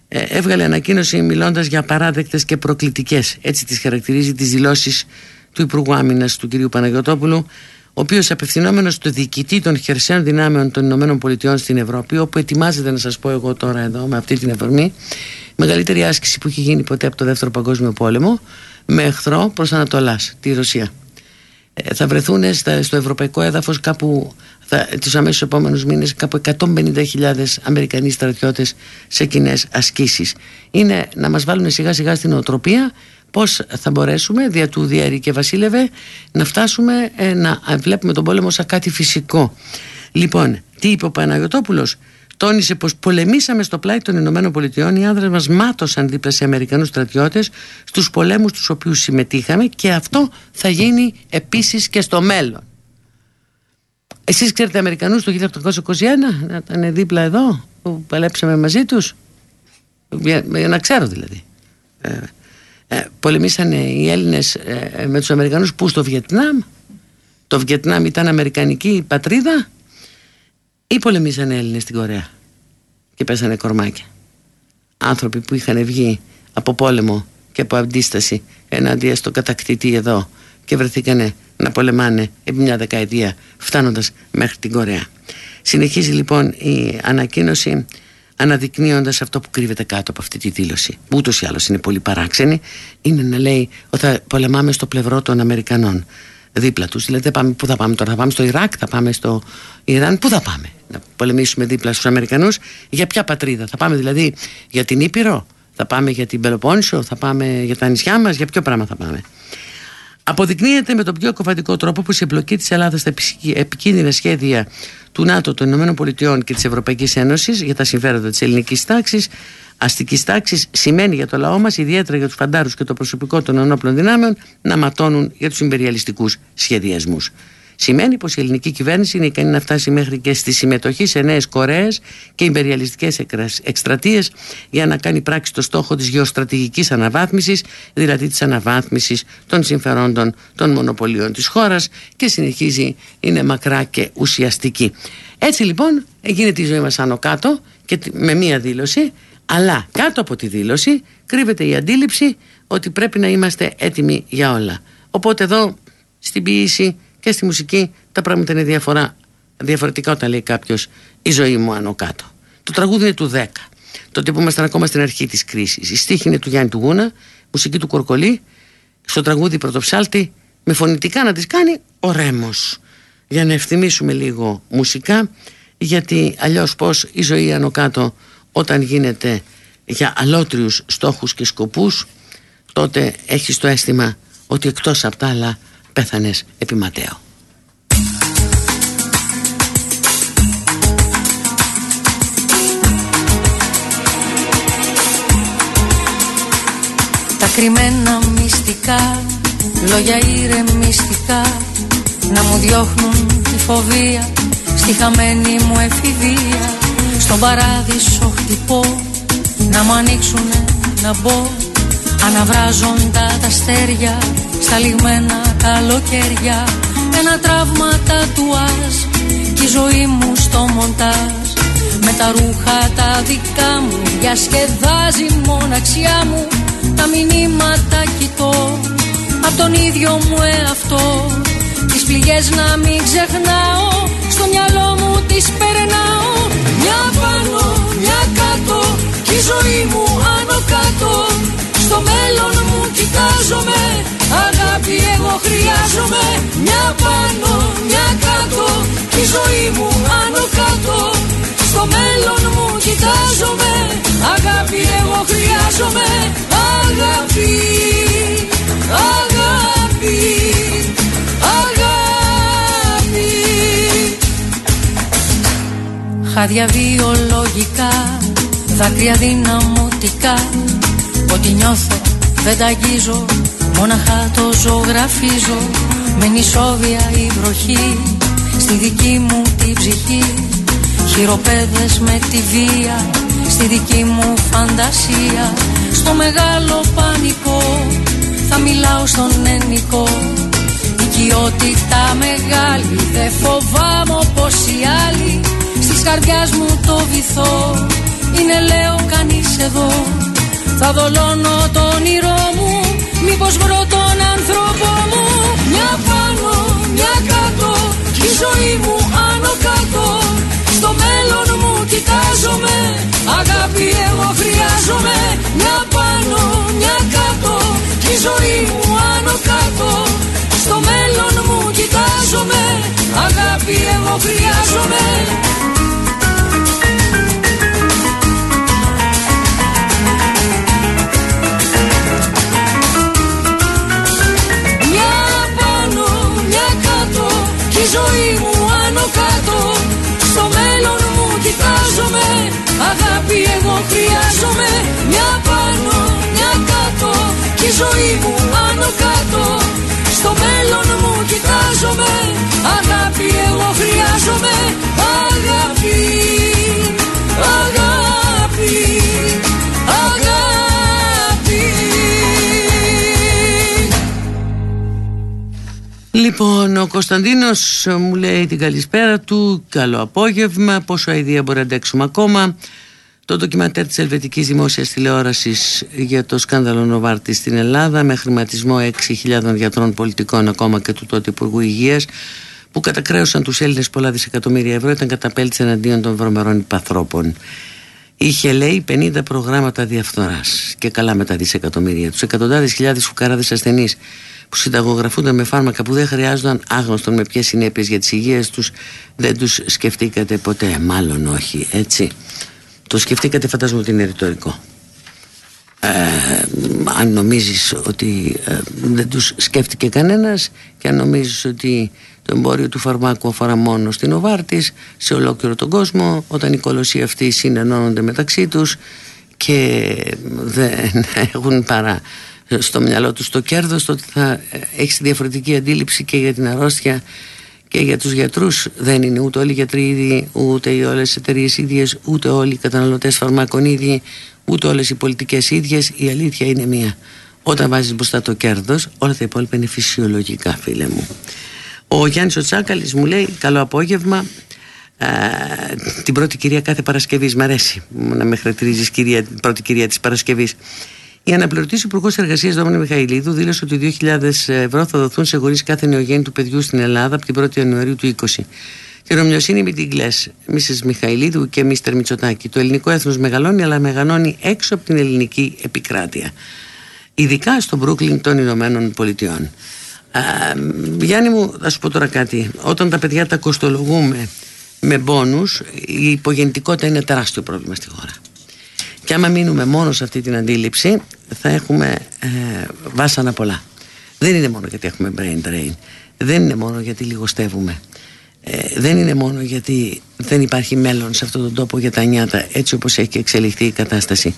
ε, έβγαλε ανακοίνωση μιλώντας για παράδεκτες και προκλητικές. Έτσι τις χαρακτηρίζει τις δηλώσεις του Υπουργού Άμυνας του κ. Παναγιωτόπουλου ο οποίος απευθυνόμενος στο διοικητή των χερσαίων δυνάμεων των Ηνωμένων Πολιτειών στην Ευρώπη όπου ετοιμάζεται να σας πω εγώ τώρα εδώ με αυτή την εφορμή μεγαλύτερη άσκηση που έχει γίνει ποτέ από το Δεύτερο Παγκόσμιο Πόλεμο με εχθρό προς Ανατολάς, τη Ρωσία ε, θα βρεθούν στα, στο ευρωπαϊκό έδαφος κάπου θα, τους αμέσως επόμενους μήνες κάπου 150.000 Αμερικανοί στρατιώτες σε κοινέ ασκήσεις. Είναι να μας βάλουν σιγά σιγά στην οτροπία πώς θα μπορέσουμε δια του Διέρη και Βασίλευε να φτάσουμε ε, να βλέπουμε τον πόλεμο σαν κάτι φυσικό. Λοιπόν, τι είπε ο Παναγιωτόπουλος τόνισε πως πολεμήσαμε στο πλάι των Ηνωμένων Πολιτειών οι άνδρες μας μάτωσαν δίπλα σε Αμερικανούς στρατιώτες στους πολέμους τους οποίους συμμετείχαμε και αυτό θα γίνει επίσης και στο μέλλον. Εσείς ξέρετε Αμερικανούς το 1821 να ήταν δίπλα εδώ που παλέψαμε μαζί τους. Για, για να ξέρω δηλαδή. Ε, ε, πολεμήσανε οι Έλληνες ε, με τους Αμερικανούς που στο Βιετνάμ. Το Βιετνάμ ήταν Αμερικανική πατρίδα. Ή πολεμήσανε Έλληνες στην Κορέα και πέσανε κορμάκια. Άνθρωποι που είχαν βγει από πόλεμο και από αντίσταση εναντίον στο κατακτητή εδώ και βρεθήκανε να πολεμάνε επί μια δεκαετία φτάνοντας μέχρι την Κορέα. Συνεχίζει λοιπόν η ανακοίνωση αναδεικνύοντας αυτό που κρύβεται κάτω από αυτή τη δήλωση που ούτως ή άλλως είναι πολύ παράξενη είναι να λέει ότι θα πολεμάμε στο πλευρό των Αμερικανών δίπλα τους δηλαδή δεν πάμε, πού θα πάμε τώρα θα πάμε στο Ιράκ θα πάμε στο Ιράν πού θα πάμε να πολεμήσουμε δίπλα στους Αμερικανούς για ποια πατρίδα θα πάμε δηλαδή για την Ήπειρο θα πάμε για την Πελοπόννησο θα πάμε για τα νησιά μας για ποιο πράγμα θα πάμε Αποδεικνύεται με τον πιο κοφαντικό τρόπο πως η εμπλοκή της Ελλάδας στα επικίνδυνα σχέδια του ΝΑΤΟ, των ΗΠΑ και της Ευρωπαϊκής Ένωσης για τα συμφέροντα της ελληνικής τάξης, αστικής τάξης, σημαίνει για το λαό μας, ιδιαίτερα για τους φαντάρους και το προσωπικό των ενόπλων δυνάμεων, να ματώνουν για τους υπεριαλιστικούς σχεδιασμούς. Σημαίνει πως η ελληνική κυβέρνηση είναι ικανή να φτάσει μέχρι και στη συμμετοχή σε νέες Κορέες και υπεριαλιστικές εκστρατείες για να κάνει πράξη το στόχο της γεωστρατηγικής αναβάθμισης, δηλαδή της αναβάθμισης των συμφερόντων των μονοπωλίων της χώρας και συνεχίζει, είναι μακρά και ουσιαστική. Έτσι λοιπόν γίνεται η ζωή μας άνω κάτω και με μία δήλωση, αλλά κάτω από τη δήλωση κρύβεται η αντίληψη ότι πρέπει να είμαστε έτοιμοι για όλα. Οπότε εδώ στην ποιήση και στη μουσική τα πράγματα είναι διαφορά, διαφορετικά όταν λέει κάποιος η ζωή μου άνω κάτω. Το τραγούδι είναι του 10. Τότε που ήμασταν ακόμα στην αρχή της κρίσης. Η στίχη είναι του Γιάννη του Γούνα, μουσική του Κορκολί, στο τραγούδι Πρωτοψάλτη, με φωνητικά να τις κάνει ο Ρέμος. Για να ευθυμίσουμε λίγο μουσικά, γιατί αλλιώς πως η ζωή άνω κάτω όταν γίνεται για αλότριους στόχους και σκοπούς, τότε έχει το αίσθημα ότι εκτός από τα άλλα πέθανες επί Ματέο. Τα κρυμμένα μυστικά, λόγια ηρεμιστικά Να μου διώχνουν τη φοβία στη χαμένη μου εφηβεία Στον παράδεισο χτυπώ, να μου ανοίξουνε να μπω Αναβράζοντα τα αστέρια στα λιγμένα καλοκαίρια. Ένα τραύμα τατουάζ κι η ζωή μου στο μοντάζ. Με τα ρούχα τα δικά μου διασκεδάζει η μοναξιά μου. Τα μηνύματα κοιτώ απ' τον ίδιο μου εαυτό. Τις πληγές να μην ξεχνάω στο μυαλό μου τις περνάω. Μια πάνω, μια κάτω κι η ζωή μου άνω κάτω. Στο μέλλον μου κοιτάζομαι. Αγάπη εγώ χρειάζομαι. Μια πάνω, μια κάτω. Τη ζωή μου άνω κάτω. Στο μέλλον μου κοιτάζομαι. Αγάπη εγώ χρειάζομαι. Αγάπη, αγάπη, αγάπη. Χάδια βιολογικά Δάκρυα δυναμωτικά. Ό,τι νιώθω δεν τα αγγίζω Μόναχα το ζωγραφίζω. Με νησόβια η βροχή Στη δική μου την ψυχή. Χειροπέδες με τη βία Στη δική μου φαντασία. Στο μεγάλο πανικό Θα μιλάω στον ενικό. Οικειότητα μεγάλη Δεν φοβάμαι όπως οι άλλοι. Στις καρδιάς μου το βυθό Είναι λέω κανείς εδώ θα δολώνω το όνειρό μου Μήπως βρω τον άνθρωπό μου. Μια πάνω, μια κάτω Κι η ζωή μου άνω κάτω. Στο μέλλον μου κοιτάζομαι Αγάπη εγώ χρειάζομαι. Μια πάνω, μια κάτω Κι η ζωή μου άνω κάτω. Στο μέλλον μου κοιτάζομαι Αγάπη εγώ χρειάζομαι ζωή μου άνω κάτω. Στο μέλλον μου κοιτάζομαι. Αγάπη εγώ χρειάζομαι. Μια πάνω, μια κάτω. Κι η ζωή μου άνω κάτω. Στο μέλλον μου κοιτάζομαι. Αγάπη εγώ χρειάζομαι. Αγάπη, αγάπη, Λοιπόν, ο Κωνσταντίνος μου λέει την καλησπέρα του. Καλό απόγευμα. Πόσο αηδία μπορεί να αντέξουμε ακόμα. Το ντοκιμαντέρ της Ελβετικής Δημόσιας Τηλεόρασης για το σκάνδαλο Νοβάρτη στην Ελλάδα με χρηματισμό 6.000 γιατρών πολιτικών ακόμα και του τότε Υπουργού Υγείας που κατακρέωσαν τους Έλληνες πολλά δισεκατομμύρια ευρώ ήταν καταπέλτης εναντίον των βρωμερών υπαθρόπων. Είχε λέει 50 προγράμματα διαφθοράς και καλά με τα δισεκατομμύρια τους. Εκατοντάδες χιλιάδες φουκαράδες ασθενείς που συνταγογραφούνταν με φάρμακα που δεν χρειάζονταν άγνωστον με ποιες συνέπειες για τις υγείες τους, δεν τους σκεφτήκατε ποτέ. Μάλλον όχι, έτσι. Το σκεφτήκατε, φαντάζομαι ότι είναι ρητορικό. ε, αν νομίζεις ότι ε, δεν τους σκέφτηκε κανένας και αν νομίζεις ότι το εμπόριο του φαρμάκου αφορά μόνο στην Οβάρτης σε ολόκληρο τον κόσμο όταν οι κολοσσοί αυτοί συνενώνονται μεταξύ τους και δεν έχουν παρά στο μυαλό τους το κέρδος το ότι θα έχεις διαφορετική αντίληψη και για την αρρώστια και για τους γιατρούς. Δεν είναι ούτε όλοι οι γιατροί ίδιοι ούτε οι όλες οι εταιρείες ίδιες ούτε όλοι οι καταναλωτές φαρμάκων ίδιοι ούτε όλες οι πολιτικές ίδιες. Η αλήθεια είναι μία. Όταν βάζεις μπροστά το κέρδος όλα τα υπόλοιπα είναι φυσιολογικά φίλε μου ο Γιάννης ο Τσάκαλης μου λέει καλό απόγευμα ε, την πρώτη κυρία κάθε Παρασκευής μ' αρέσει να με χαρακτηρίζεις κυρία, την πρώτη κυρία της Παρασκευής η αναπληρωτής Υπουργός Εργασίας Δόμηνη Μιχαηλίδου δήλωσε ότι 2.000 ευρώ θα δοθούν σε γονείς κάθε νεογέννητου παιδιού στην Ελλάδα από την 1η Ιανουαρίου του 20. Τη ρομιοσύνη με την Γκλές, Μίσης Μιχαηλίδου και Μίστερ Μητσοτάκη. Το ελληνικό έθνος μεγαλώνει αλλά μεγαλώνει έξω από την ελληνική επικράτεια. Ειδικά στο Μπρούκλιν των Ηνωμένων Πολιτειών. Α, Γιάννη μου, θα σου πω τώρα κάτι. Όταν τα παιδιά τα κοστολογούμε με μπόνους, η υπογεννητικότητα είναι τεράστιο πρόβλημα στη χώρα. Και άμα μείνουμε μόνο σε αυτή την αντίληψη, θα έχουμε ε, βάσανα πολλά. Δεν είναι μόνο γιατί έχουμε brain drain. Δεν είναι μόνο γιατί λιγοστεύουμε. Ε, δεν είναι μόνο γιατί δεν υπάρχει μέλλον σε αυτόν τον τόπο για τα νιάτα έτσι όπως έχει εξελιχθεί η κατάσταση.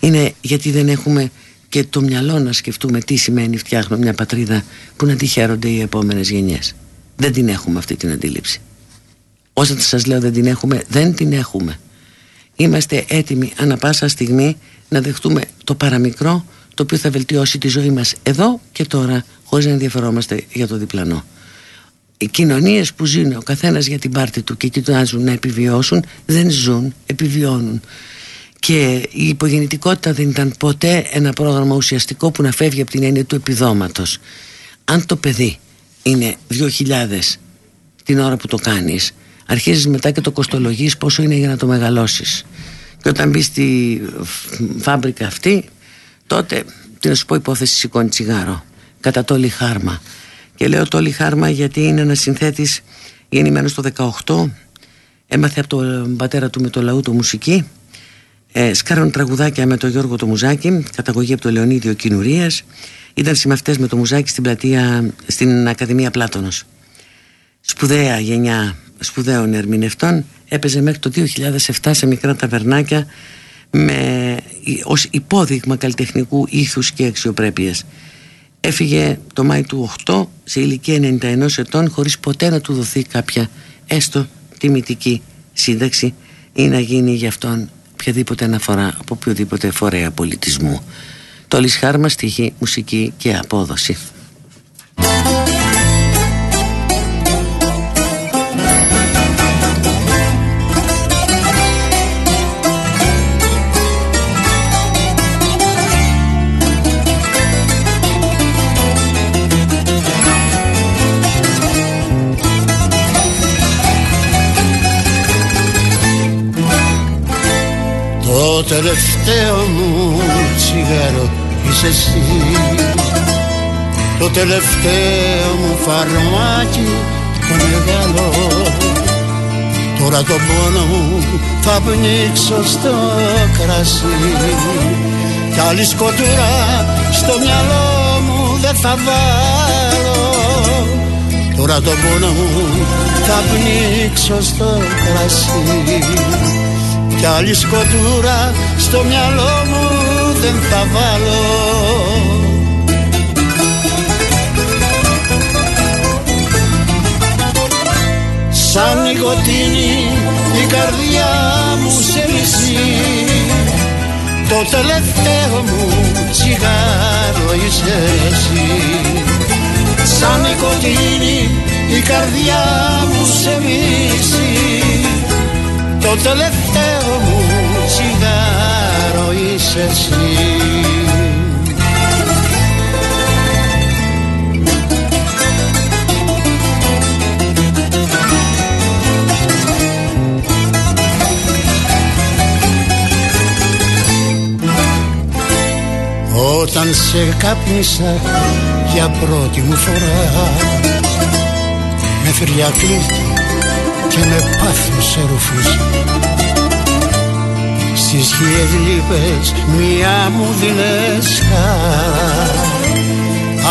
Είναι γιατί δεν έχουμε και το μυαλό να σκεφτούμε τι σημαίνει φτιάχνω μια πατρίδα που να τη χαίρονται οι επόμενες γενιές. Δεν την έχουμε αυτή την αντίληψη. Όσα σας λέω δεν την έχουμε, δεν την έχουμε. Είμαστε έτοιμοι ανα πάσα στιγμή να δεχτούμε το παραμικρό το οποίο θα βελτιώσει τη ζωή μας εδώ και τώρα χωρίς να ενδιαφερόμαστε για το διπλανό. Οι κοινωνίες που ζουν ο καθένας για την πάρτη του και κοιτάζουν να επιβιώσουν δεν ζουν, επιβιώνουν. Και η υπογεννητικότητα δεν ήταν ποτέ ένα πρόγραμμα ουσιαστικό που να φεύγει από την έννοια του επιδόματος. Αν το παιδί είναι 2.000 την ώρα που το κάνεις αρχίζεις μετά και το κοστολογείς πόσο είναι για να το μεγαλώσεις. Και όταν μπεις στη φάμπρικα αυτή τότε τι να σου πω υπόθεση σηκώνει τσιγάρο κατά το χάρμα και λέω το χάρμα γιατί είναι ένας συνθέτης γεννημένος το 18 έμαθε από τον πατέρα του με το λαού το μουσική ε, σκάρων τραγουδάκια με τον Γιώργο το Μουζάκη καταγωγή από το Λεωνίδιο Κινουρίας ήταν συμμαυτές με το Μουζάκη στην πλατεία στην Ακαδημία Πλάτωνος. Σπουδαία γενιά σπουδαίων ερμηνευτών. Έπαιζε μέχρι το 2007 σε μικρά ταβερνάκια με, ως υπόδειγμα καλλιτεχνικού ήθους και αξιοπρέπειας. Έφυγε το Μάη του 8 σε ηλικία 91 ετών χωρίς ποτέ να του δοθεί κάποια έστω τιμητική σύνταξη ή να γίνει για αυτόν οποιαδήποτε αναφορά από οποιοδήποτε φορέα πολιτισμού. Το Λισχάρμας στοιχεί μουσική και απόδοση. Τελευταίο μου τσιγάρο είσαι εσύ. Το τελευταίο μου φαρμάκι το μεγάλο. Τώρα το πόνο μου θα πνίξω στο κρασί. Κι άλλη σκοτούρα στο μυαλό μου δεν θα βάλω. Τώρα το πόνο μου θα πνίξω στο κρασί κι άλλη σκοτούρα στο μυαλό μου δεν θα βάλω. Σαν νοικοτήνη η καρδιά μου σε μισεί. Το τελευταίο μου τσιγάρο είσαι εσύ. Σαν νοικοτήνη η καρδιά μου σε μισεί το τελευταίο μου τσιγάρο είσαι εσύ. Όταν σε κάπνισα για πρώτη μου φορά με φριακλή και με πάθος σε ρουφούς. Στις χίλιες λύπες μία μου δίνες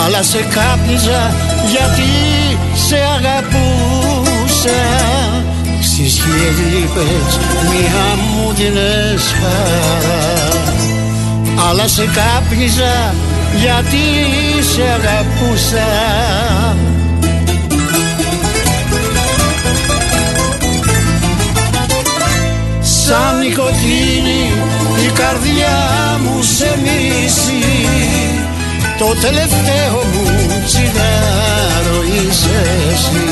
Αλλά σε κάπνιζα γιατί σε αγαπούσα. Στις χίλιες λύπες μία μου δίνες Αλλά σε κάπνιζα γιατί σε αγαπούσα Σαν νοικοτήνη η καρδιά μου σε μίση. Το τελευταίο μου τσιγάρο είσαι εσύ.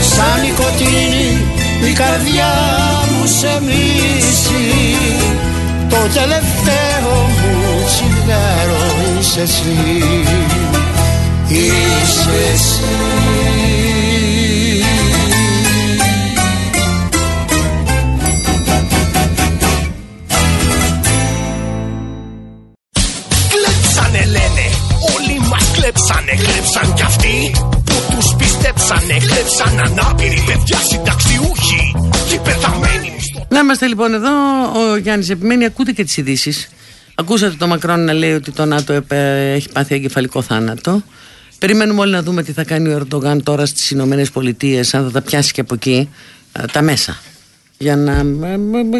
Σαν νοικοτήνη η καρδιά μου σε μίση. Το τελευταίο μου τσιγάρο είσαι εσύ. Είσαι εσύ είμαστε λοιπόν εδώ, ο Γιάννης επιμένει, ακούτε και τις ειδήσεις. Ακούσατε το Μακρόν να λέει ότι το ΝΑΤΟ έχει πάθει εγκεφαλικό θάνατο. Περιμένουμε όλοι να δούμε τι θα κάνει ο Ερντογάν τώρα στις Ηνωμένες Πολιτείες, αν θα τα πιάσει και από εκεί τα μέσα. Για να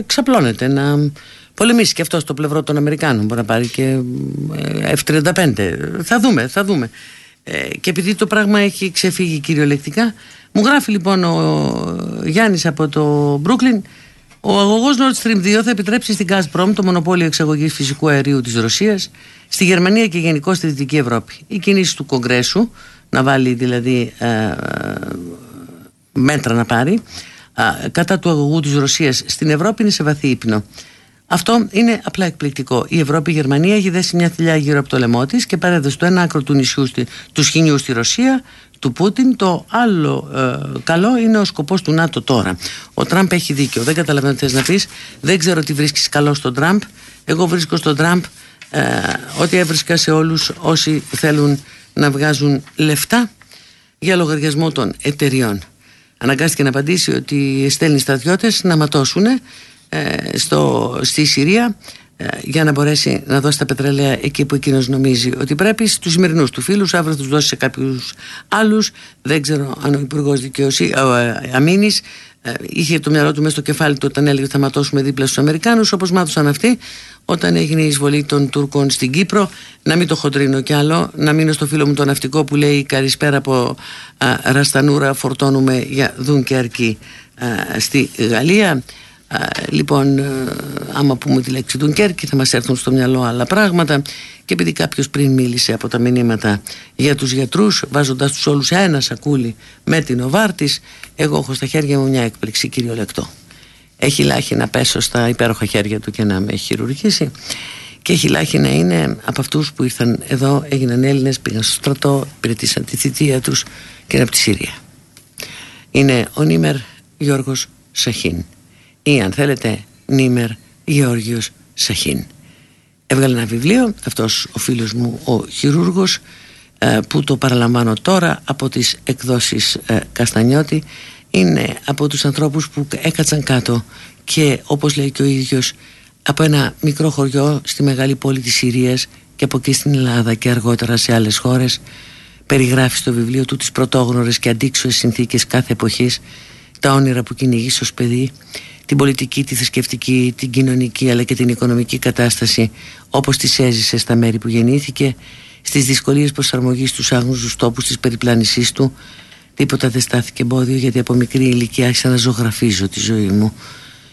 ξαπλώνεται, να πολεμήσει και αυτό στο πλευρό των Αμερικάνων. Μπορεί να πάρει και F-35. Θα δούμε, θα δούμε. Ε, και επειδή το πράγμα έχει ξεφύγει κυριολεκτικά, μου γράφει λοιπόν ο Γιάννης από το Brooklyn ο αγωγός Nord Stream 2 θα επιτρέψει στην Gazprom το μονοπόλιο εξαγωγής φυσικού αερίου της Ρωσίας στη Γερμανία και γενικώ στη Δυτική Ευρώπη. Η κίνηση του Κογκρέσου, να βάλει δηλαδή ε, μέτρα να πάρει, κατά του αγωγού της Ρωσίας στην Ευρώπη είναι σε βαθύ ύπνο. Αυτό είναι απλά εκπληκτικό. Η Ευρώπη, η Γερμανία έχει δέσει μια θηλιά γύρω από το λαιμό της και παρέδωσε το ένα άκρο του νησιού, του σχοινιού στη Ρωσία, του Πούτιν. Το άλλο ε, καλό είναι ο σκοπός του ΝΑΤΟ τώρα. Ο Τραμπ έχει δίκιο. Δεν καταλαβαίνω τι θες να πεις. Δεν ξέρω τι βρίσκεις καλό στον Τραμπ. Εγώ βρίσκω στον Τραμπ ε, ό,τι έβρισκα σε όλους όσοι θέλουν να βγάζουν λεφτά για λογαριασμό των εταιριών. Αναγκάστηκε να απαντήσει ότι στέλνει στρατιώτες να ματώσουν ε, στο, στη Συρία ε, για να μπορέσει να δώσει τα πετρέλαια εκεί που εκείνος νομίζει ότι πρέπει στους σημερινούς του φίλους. Αύριο τους δώσει σε κάποιους άλλους. Δεν ξέρω αν ο υπουργός Δικαιοσύνη ε, Αμήνης είχε το μυαλό του μέσα στο κεφάλι του όταν έλεγε θα ματώσουμε δίπλα στους Αμερικάνους. Όπως μάθουσαν αυτοί όταν έγινε η εισβολή των Τούρκων στην Κύπρο να μην το χοντρίνω κι άλλο να μείνω στο φίλο μου το ναυτικό που λέει καλησπέρα από α, Ραστανούρα φορτώνουμε για Δούνκερκη στη Γαλλία λοιπόν, ε, άμα πούμε τη λέξη του Κέρκη θα μας έρθουν στο μυαλό άλλα πράγματα. Και επειδή κάποιος πριν μίλησε από τα μηνύματα για τους γιατρούς βάζοντας τους όλους σε ένα σακούλι με την Οβάρτης εγώ έχω στα χέρια μου μια έκπληξη κυριολεκτό έχει λάχη να πέσω στα υπέροχα χέρια του και να με έχει χειρουργήσει. Και έχει λάχη να είναι από αυτούς που ήρθαν εδώ έγιναν Έλληνες, πήγαν στο στρατό υπηρετήσαν τη θητεία τους και είναι από τη Συρία είναι ο Νίμερ Γιώργος Σαχίν ή αν θέλετε Νίμερ Γεώργιος Σαχίν. Έβγαλε ένα βιβλίο αυτός ο φίλος μου ο χειρούργος ε, που το παραλαμβάνω τώρα από τις εκδόσεις ε, Καστανιώτη. Είναι από τους ανθρώπους που έκατσαν κάτω και όπως λέει και ο ίδιος από ένα μικρό χωριό στη μεγάλη πόλη της Συρίας και από εκεί στην Ελλάδα και αργότερα σε άλλες χώρες. Περιγράφει στο βιβλίο του τις πρωτόγνωρες και αντίξωες συνθήκες κάθε εποχής τα όνειρα που κυνηγείς ως παιδί την πολιτική, τη θρησκευτική, την κοινωνική αλλά και την οικονομική κατάσταση όπως τις έζησε στα μέρη που γεννήθηκε στις δυσκολίες προσαρμογής στους άγνωστους τόπους της περιπλάνησής του τίποτα δεν στάθηκε εμπόδιο γιατί από μικρή ηλικία άρχισα να ζωγραφίζω τη ζωή μου.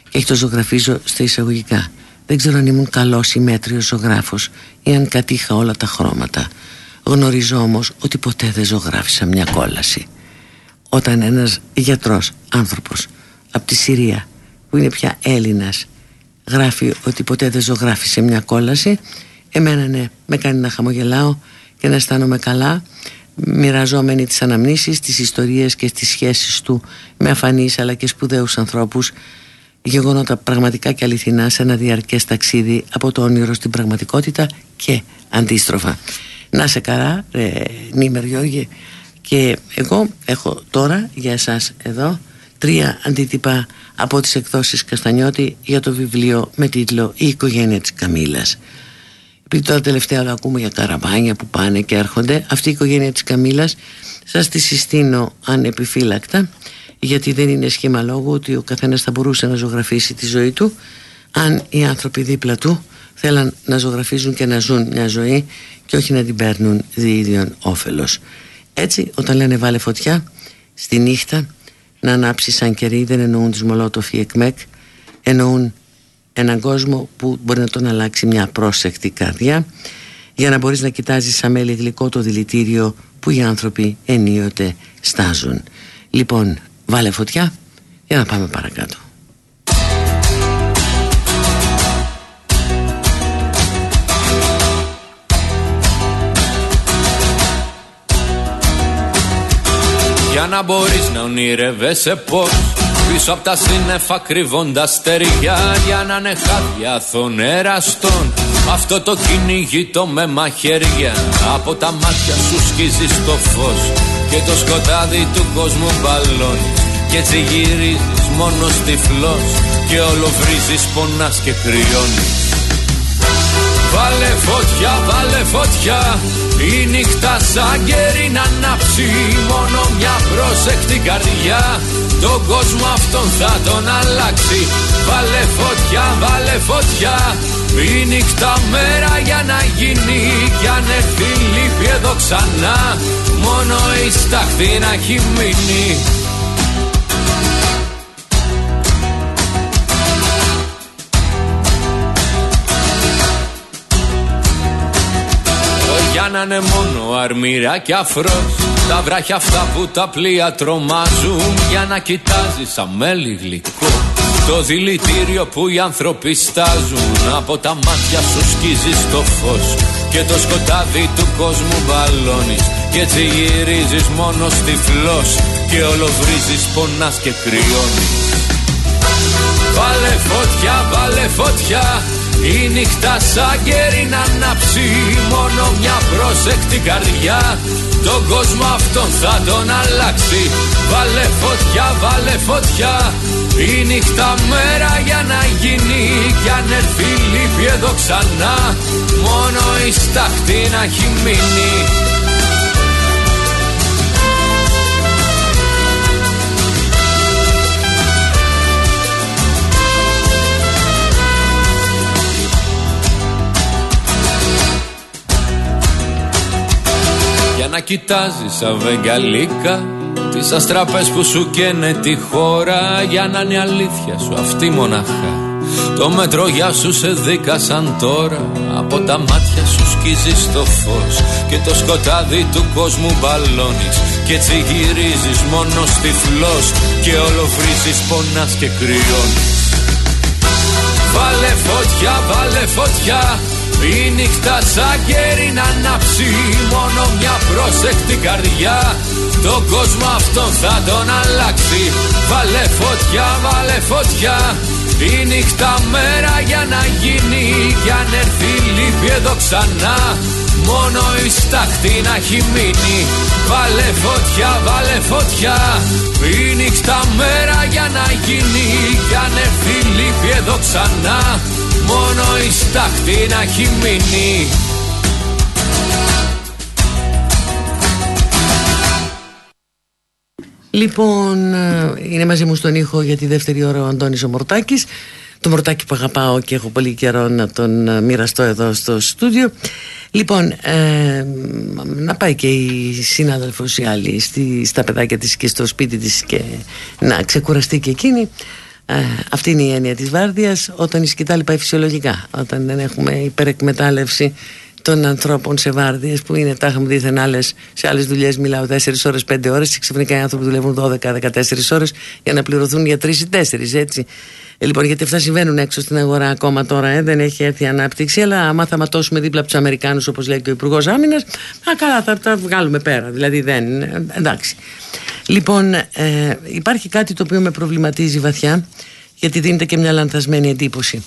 Και έχει το ζωγραφίζω στα εισαγωγικά. Δεν ξέρω αν ήμουν καλός ή μέτριος ζωγράφος ή αν κατήχα όλα τα χρώματα. Γνωρίζω όμως ότι ποτέ δεν ζωγράφισα μια κόλαση. Όταν ένας γιατρός άνθρωπος από τη Συρία που είναι πια Έλληνας γράφει ότι ποτέ δεν ζωγράφησε μια κόλαση. Εμένα ναι με κάνει να χαμογελάω και να αισθάνομαι καλά μοιραζόμενοι τις αναμνήσεις, τις ιστορίες και τις σχέσεις του με αφανείς αλλά και σπουδαίους ανθρώπους. Γεγονότα πραγματικά και αληθινά σε ένα διαρκές ταξίδι από το όνειρο στην πραγματικότητα και αντίστροφα. Να σε καρά, ρε, Νίμερ Γιώργη, και εγώ έχω τώρα για εσάς εδώ τρία αντίτυπα από τις εκδόσεις Καστανιώτη για το βιβλίο με τίτλο «Η οικογένεια της Καμήλας». Επειδή τώρα τελευταία όλα ακούμε για καραβάνια που πάνε και έρχονται, αυτή η οικογένεια της Καμήλας σας τη συστήνω ανεπιφύλακτα γιατί δεν είναι σχήμα λόγου ότι ο καθένας θα μπορούσε να ζωγραφίσει τη ζωή του αν οι άνθρωποι δίπλα του θέλαν να ζωγραφίζουν και να ζουν μια ζωή και όχι να την παίρνουν διείδιον όφελος. Έτσι όταν λένε βάλε φωτιά στη νύχτα να ανάψει σαν κερί δεν εννοούν τους Μολότοφ ή Εκμεκ εννοούν έναν κόσμο που μπορεί να τον αλλάξει μια πρόσεκτη καρδιά για να μπορείς να κοιτάζεις σαν μέλη γλυκό το δηλητήριο που οι άνθρωποι ενίοτε στάζουν. Λοιπόν, βάλε φωτιά για να πάμε παρακάτω. Για να μπορείς να ονειρεύεσαι πως Πίσω από τα σύννεφα κρύβοντα στεριά Για να είναι χάδια των εραστών. Αυτό το κυνηγητό με μαχαίρια Από τα μάτια σου σκίζει το φως Και το σκοτάδι του κόσμου μπαλώνει. Και έτσι γυρίζεις μόνος τυφλός Και όλο βρίζεις πονάς και κρυώνεις Βάλε φωτιά, βάλε φωτιά. Η νύχτα σαν καιρή να ανάψει Μόνο μια πρόσεκτη καρδιά. Τον κόσμο αυτόν θα τον αλλάξει. Βάλε φωτιά, βάλε φωτιά. Η νύχτα μέρα για να γίνει Κι αν έρθει λύπη εδώ ξανά. Μόνο η στάχτη να έχει μείνει Για να είναι μόνο αρμύρα και αφρός. Τα βράχια αυτά που τα πλοία τρομάζουν Για να κοιτάζεις σαν μέλι γλυκό. Το δηλητήριο που οι άνθρωποι στάζουν Από τα μάτια σου σκίζει το φως. Και το σκοτάδι του κόσμου μπαλώνεις Και έτσι γυρίζεις μόνο τυφλός Και όλο βρίζεις πονάς και κρυώνεις. Βάλε φωτιά, βάλε φωτιά η νύχτα σαν καιρή να ανάψει Μόνο μια πρόσεκτη καρδιά. Τον κόσμο αυτόν θα τον αλλάξει. Βάλε φωτιά, βάλε φωτιά. Η νύχτα μέρα για να γίνει Κι αν έρθει λύπη εδώ ξανά. Μόνο η στάχτη να έχει μείνει να κοιτάζεις αβεγγαλίκα Τις αστραπές που σου καίνε τη χώρα. Για να είναι αλήθεια σου αυτή μοναχά Το μέτρο για σου σε δίκασαν τώρα. Από τα μάτια σου σκίζεις το φως Και το σκοτάδι του κόσμου μπαλώνεις. Και έτσι γυρίζεις μόνος τυφλός Και όλο βρίζεις πονάς και κρυώνεις. Βάλε φωτιά, βάλε φωτιά η νύχτα σαν κέρι να ανάψει Μόνο μια πρόσεκτη καρδιά. Το κόσμο αυτόν θα τον αλλάξει. Βάλε φωτιά, βάλε φωτιά. Η νύχτα μέρα για να γίνει Κι αν έρθει λύπη εδώ ξανά. Μόνο η στάχτη να έχει μείνει. Βάλε φωτιά, βάλε φωτιά. Η νύχτα μέρα για να γίνει Κι αν έρθει λύπη εδώ ξανά Μόνο η στάχτη να έχει μείνει. Λοιπόν, ε, είναι μαζί μου στον ήχο για τη δεύτερη ώρα ο Αντώνης ο Μορτάκης Το Μορτάκη που αγαπάω και έχω πολύ καιρό να τον ε, μοιραστώ εδώ στο στούντιο. Λοιπόν, ε, να πάει και η συνάδελφος η άλλη στη, στα παιδάκια της και στο σπίτι της και να ξεκουραστεί και εκείνη ε, αυτή είναι η έννοια της βάρδιας όταν η σκητάλη πάει φυσιολογικά όταν δεν έχουμε υπερεκμετάλλευση των ανθρώπων σε βάρδιες που είναι τα είχαμε δίθεν άλλες, σε άλλες δουλειές μιλάω 4 ώρες, 5 ώρες και ξαφνικά οι άνθρωποι δουλεύουν 12-14 ώρες για να πληρωθούν για 3 ή 4 έτσι ε, λοιπόν, γιατί αυτά συμβαίνουν έξω στην αγορά ακόμα τώρα, ε, δεν έχει έρθει η ανάπτυξη. Αλλά άμα θα ματώσουμε δίπλα από τους Αμερικάνους, όπως λέει και ο Υπουργός Άμυνας, α, καλά, θα τα βγάλουμε πέρα. Δηλαδή δεν. Ε, εντάξει. Λοιπόν, ε, υπάρχει κάτι το οποίο με προβληματίζει βαθιά, γιατί δίνεται και μια λανθασμένη εντύπωση.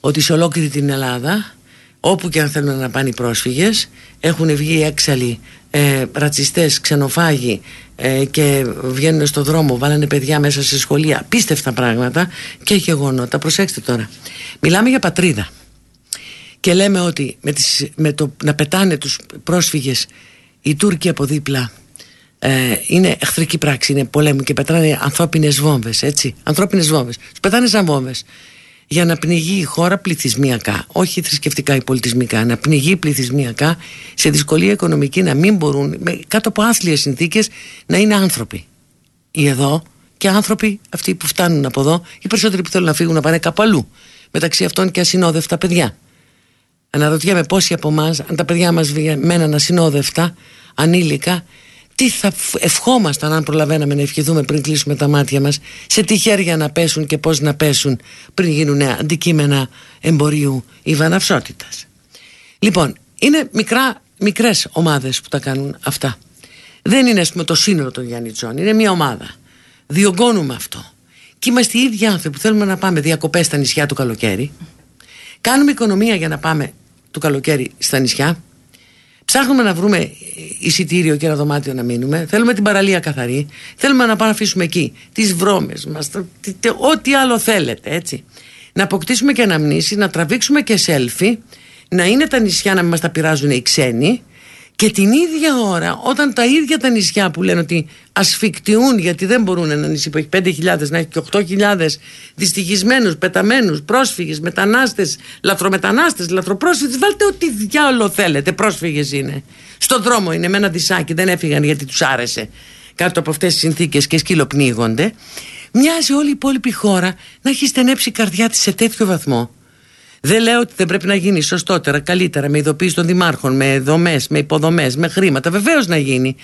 Ότι σε ολόκληρη την Ελλάδα, όπου και αν θέλουν να πάνε οι πρόσφυγες, έχουν βγει έξαλλοι ε, ρατσιστές, ξενοφάγοι, ε, και βγαίνουν στο δρόμο, βάλανε παιδιά μέσα σε σχολεία. Πίστευτα πράγματα και γεγονότα. Προσέξτε τώρα. Μιλάμε για πατρίδα. Και λέμε ότι με, τις, με το να πετάνε τους πρόσφυγες οι Τούρκοι από δίπλα ε, είναι εχθρική πράξη, είναι πολέμου και πετάνε ανθρώπινες βόμβες, έτσι. Ανθρώπινες βόμβες. Τους πετάνε σαν βόμβες για να πνιγεί η χώρα πληθυσμιακά, όχι θρησκευτικά ή πολιτισμικά, να πνιγεί πληθυσμιακά σε δυσκολία οικονομική, να μην μπορούν με, κάτω από άθλιες συνθήκες να είναι άνθρωποι. Ή εδώ και άνθρωποι αυτοί που φτάνουν από εδώ, οι περισσότεροι που θέλουν να φύγουν να πάνε κάπου αλλού. Μεταξύ αυτών και ασυνόδευτα παιδιά. Αναρωτιέμαι πόσοι από εμάς, αν τα παιδιά μας μέναν ασυνόδευτα, ανήλικα, τι θα ευχόμασταν αν προλαβαίναμε να ευχηθούμε πριν κλείσουμε τα μάτια μας; Σε τι χέρια να πέσουν και πώς να πέσουν πριν γίνουν αντικείμενα εμπορίου ή βαναυσότητας; Λοιπόν, είναι μικρά, μικρές ομάδες που τα κάνουν αυτά. Δεν είναι πούμε, το σύνολο των Γιάννητσών, είναι μια ομάδα. Διωγγώνουμε αυτό. Και είμαστε οι ίδιοι άνθρωποι που θέλουμε να πάμε διακοπές στα νησιά του καλοκαίρι. Κάνουμε οικονομία για να πάμε το καλοκαίρι στα νησιά Ψάχνουμε να βρούμε εισιτήριο και ένα δωμάτιο να μείνουμε. Θέλουμε την παραλία καθαρή. Θέλουμε να πάμε να αφήσουμε εκεί τις βρώμες μας, ό,τι άλλο θέλετε, έτσι. Να αποκτήσουμε και αναμνήσεις, να τραβήξουμε και σέλφι, να είναι τα νησιά να μην μας τα πειράζουν οι ξένοι και την ίδια ώρα, όταν τα ίδια τα νησιά που λένε ότι ασφικτιούν γιατί δεν μπορούν ένα νησί που έχει 5.000 να έχει και 8.000 δυστυχισμένους, πεταμένους, πρόσφυγες, μετανάστες, λαθρομετανάστες, λαθροπρόσφυγες, βάλτε ό,τι διάλογο θέλετε. Πρόσφυγες είναι. Στον δρόμο είναι με ένα δισάκι, δεν έφυγαν γιατί τους άρεσε κάτω από αυτές τις συνθήκες και σκυλοπνίγονται. Μοιάζει όλη η υπόλοιπη χώρα να έχει στενέψει η καρδιά της σε τέτοιο βαθμό δεν λέω ότι δεν πρέπει να γίνει σωστότερα, καλύτερα, με ειδοποίηση των δημάρχων, με δομές, με υποδομές, με χρήματα. Βεβαίως να γίνει.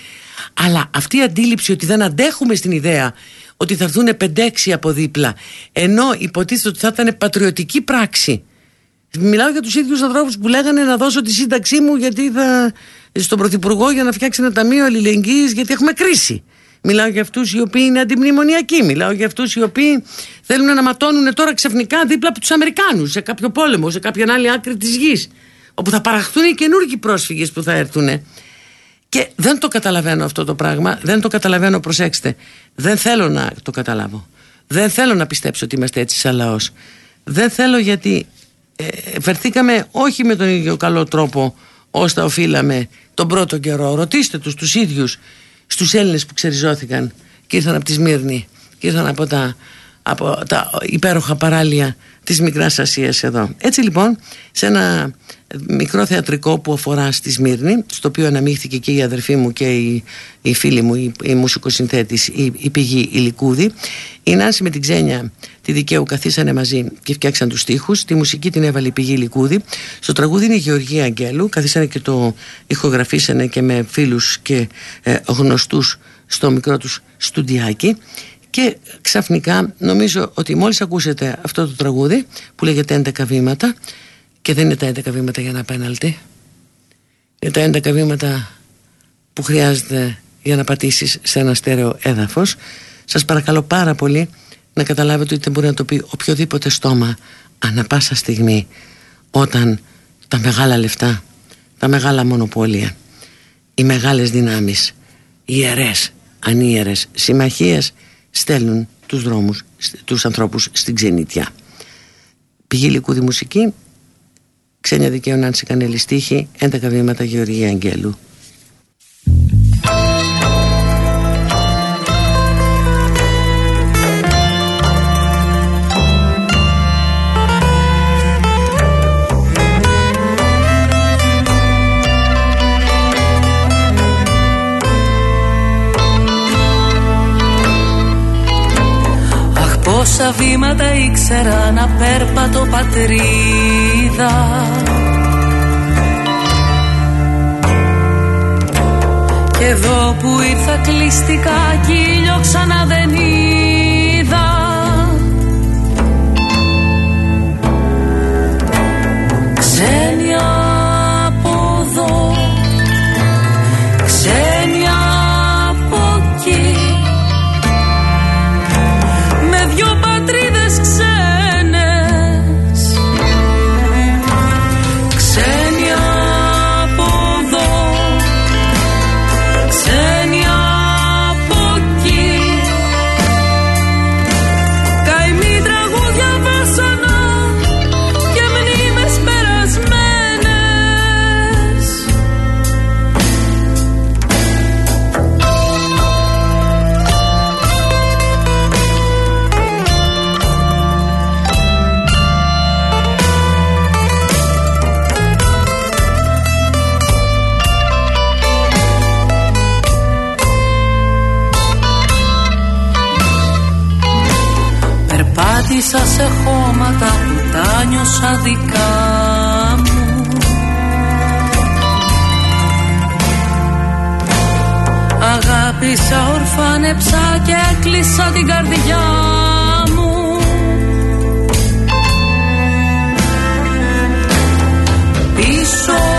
Αλλά αυτή η αντίληψη ότι δεν αντέχουμε στην ιδέα ότι θα έρθουν 5-6 από δίπλα, ενώ υποτίθεται ότι θα ήταν πατριωτική πράξη. Μιλάω για τους ίδιους ανθρώπους που λέγανε να δώσω τη σύνταξή μου γιατί θα, στον Πρωθυπουργό για να φτιάξει ένα ταμείο αλληλεγγύης, γιατί έχουμε κρίση. Μιλάω για αυτούς οι οποίοι είναι αντιμνημονιακοί. Μιλάω για αυτούς οι οποίοι θέλουν να ματώνουν τώρα ξαφνικά δίπλα από τους Αμερικάνους σε κάποιο πόλεμο, σε κάποια άλλη άκρη της γης. Όπου θα παραχθούν οι καινούργιοι πρόσφυγες που θα έρθουν. Και δεν το καταλαβαίνω αυτό το πράγμα. Δεν το καταλαβαίνω, προσέξτε. Δεν θέλω να το καταλάβω. Δεν θέλω να πιστέψω ότι είμαστε έτσι σαν λαός. Δεν θέλω γιατί ε, φερθήκαμε όχι με τον ίδιο καλό τρόπο όσο τα οφείλαμε τον πρώτο καιρό. Ρωτήστε τους τους ίδιους στους Έλληνες που ξεριζώθηκαν και ήρθαν από τη Σμύρνη και ήρθαν από τα, από τα υπέροχα παράλια της Μικράς Ασίας εδώ. Έτσι λοιπόν σε ένα μικρό θεατρικό που αφορά στη Σμύρνη στο οποίο αναμίχθηκε και η αδερφή μου και η, η φίλη μου η, η μουσικοσυνθέτης η, η πηγή Ηλικούδη η Νάση με την Ξένια τη Δικαίου καθίσανε μαζί και φτιάξαν τους στίχους. Τη μουσική την έβαλε η πηγή Ηλικούδη στο τραγούδι είναι η Γεωργία Αγγέλου. Καθίσανε και το ηχογραφήσανε και με φίλους και ε, γνωστούς στο μικρό τους στουντιάκι και ξαφνικά νομίζω ότι μόλις ακούσετε αυτό το τραγούδι που λέγεται 11 βήματα και δεν είναι τα 11 βήματα για ένα πέναλτι. Είναι τα 11 βήματα που χρειάζεται για να πατήσεις σε ένα στέρεο έδαφος. Σας παρακαλώ πάρα πολύ να καταλάβετε ότι δεν μπορεί να το πει οποιοδήποτε στόμα ανά πάσα στιγμή όταν τα μεγάλα λεφτά τα μεγάλα μονοπόλια οι μεγάλες δυνάμεις οι ιερές, ανίερες συμμαχίες στέλνουν τους δρόμους, τους ανθρώπους στην ξενιτιά. Πηγή Λυκούδη Μουσική, Ξένια Δικαίου Νάνση Κανέλη Στίχη, 11 βήματα Γεωργία Αγγέλου. Πόσα βήματα ήξερα να πέρπατω πατρίδα. Και εδώ που ήρθα κλειστικά κι ήλιο ξανά δεν είδα πάτησα σε χώματα που τα νιώσα δικά μου. Αγάπησα, ορφάνεψα και έκλεισα την καρδιά μου. Πίσω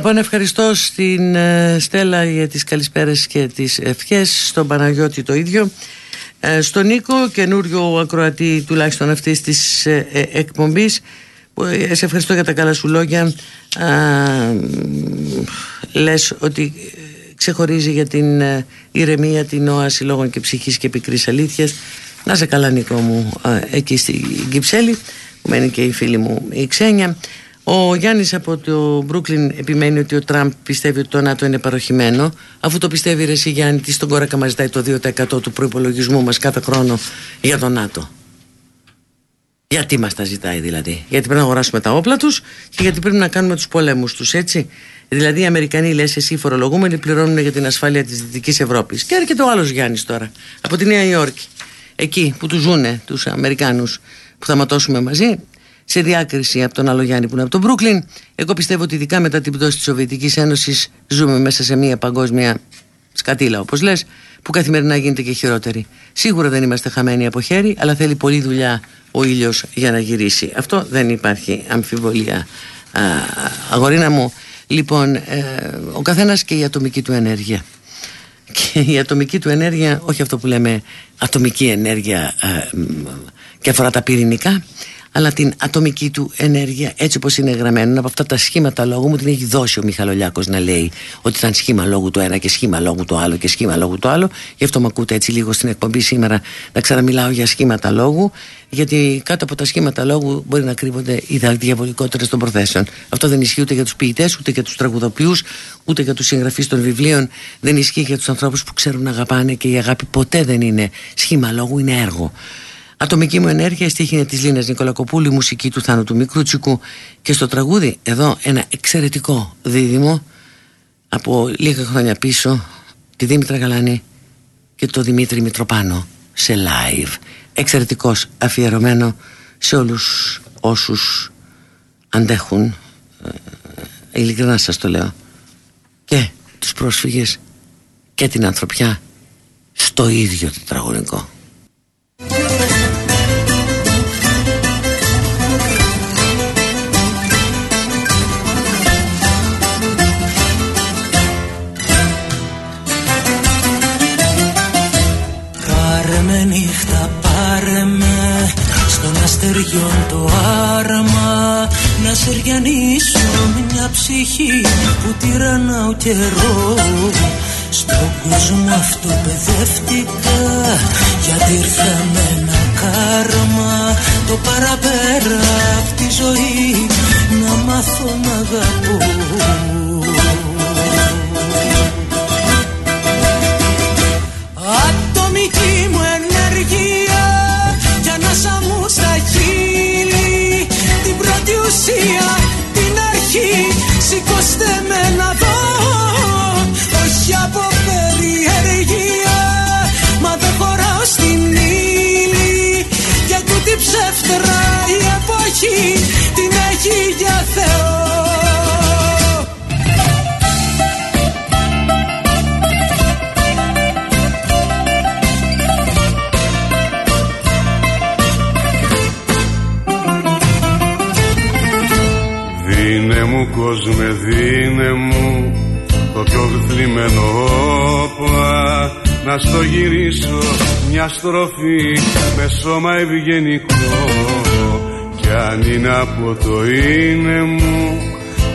Να πω ένα ευχαριστώ στην ε, Στέλλα για τις καλησπέρες και τις ευχές, στον Παναγιώτη το ίδιο, ε, στον Νίκο, καινούριο ακροατή τουλάχιστον αυτής της ε, εκπομπής. Σε ευχαριστώ για τα καλά σου λόγια. Λες ότι ξεχωρίζει για την ηρεμία, την όαση λόγων και ψυχής και πικρής αλήθειας. Να σε καλά Νίκο μου εκεί στην Κυψέλη που μένει και η φίλη μου η Ξένια. Ο Γιάννης από το Μπρούκλιν επιμένει ότι ο Τραμπ πιστεύει ότι το ΝΑΤΟ είναι παροχημένο. Αφού το πιστεύει, ρε, εσύ Γιάννη, τι στον κόρακα μας ζητάει το 2% του προπολογισμού μας κάθε χρόνο για το ΝΑΤΟ; Γιατί μας τα ζητάει δηλαδή; Γιατί πρέπει να αγοράσουμε τα όπλα τους και γιατί πρέπει να κάνουμε τους πολέμους τους, έτσι; Δηλαδή οι Αμερικανοί, λες, εσύ οι φορολογούμενοι πληρώνουν για την ασφάλεια της Δυτικής Ευρώπης. Και έρχεται ο άλλος Γιάννης τώρα από τη Νέα Υόρκη. Εκεί που τους ζούνε τους Αμερικάνους που θα ματώσουμε μαζί σε διάκριση από τον άλλο Γιάννη που είναι από τον Μπρούκλιν. Εγώ πιστεύω ότι ειδικά μετά την πτώση της Σοβιετικής Ένωσης ζούμε μέσα σε μια παγκόσμια σκατήλα, όπως λες, που καθημερινά γίνεται και χειρότερη. Σίγουρα δεν είμαστε χαμένοι από χέρι, αλλά θέλει πολλή δουλειά ο ήλιος για να γυρίσει. Αυτό δεν υπάρχει αμφιβολία. Α, αγορίνα μου, λοιπόν, ε, ο καθένας και η ατομική του ενέργεια. Και η ατομική του ενέργεια, όχι αυτό που λέμε ατομική ενέργεια ε, και αφορά τα πυρηνικά, αλλά την ατομική του ενέργεια έτσι όπως είναι γραμμένο από αυτά τα σχήματα λόγου μου την έχει δώσει ο Μιχαλολιάκος να λέει ότι ήταν σχήμα λόγου το ένα και σχήμα λόγου το άλλο και σχήμα λόγου το άλλο γι' αυτό με ακούτε έτσι λίγο στην εκπομπή σήμερα να ξαναμιλάω για σχήματα λόγου γιατί κάτω από τα σχήματα λόγου μπορεί να κρύβονται οι διαβολικότερες των προθέσεων. Αυτό δεν ισχύει ούτε για τους ποιητές, ούτε για τους τραγουδοποιούς, ούτε για τους συγγραφείς των βιβλίων. Δεν ισχύει για τους ανθρώπους που ξέρουν να αγαπάνε και η αγάπη ποτέ δεν είναι σχήμα λόγου, είναι έργο. Ατομική μου ενέργεια, στίχη είναι της Λίνας Νικολακοπούλου, μουσική του Θάνου του Μικρούτσικου. Και στο τραγούδι εδώ ένα εξαιρετικό δίδυμο από λίγα χρόνια πίσω τη Δήμητρα Γαλάνη και το Δημήτρη Μητροπάνο σε live. Εξαιρετικός αφιερωμένο σε όλους όσους αντέχουν. Ε, ειλικρινά σας το λέω. Και τους πρόσφυγες και την ανθρωπιά στο ίδιο τετραγωνικό αστεριών το άραμα. Να σεριανίσω μια ψυχή που τυραννά ο καιρό. Στον κόσμο αυτό παιδεύτηκα Γιατί ήρθα με ένα κάρμα. Το παραπέρα απ' τη ζωή Να μάθω να αγαπώ. Ατομική μου την αρχή Σηκώστε με να δω. Όχι από περιεργία Μα δεν χωράω στην ύλη. Και τούτη ψεύτρα η εποχή Την έχει για Θεό. Κόσμε δίνε μου το πιο θλιμμένο όπα να στο γυρίσω μια στροφή με σώμα ευγενικό. Κι αν είναι από το είναι μου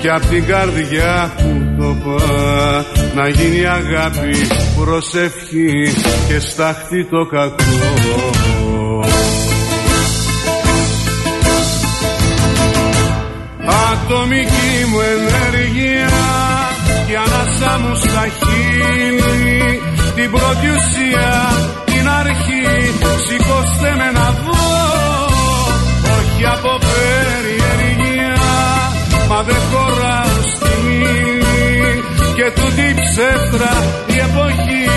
και απ' την καρδιά που το πά να γίνει αγάπη προσευχή και στάχτη το κακό Ατομική μου ενέργεια και ανάσα μου στα χείλη. Την πρώτη ουσία την αρχή σηκώστε με να δω. Όχι από περιέργεια μα δεν χωράω στη μήνυ και τούτη ψεύτρα η εποχή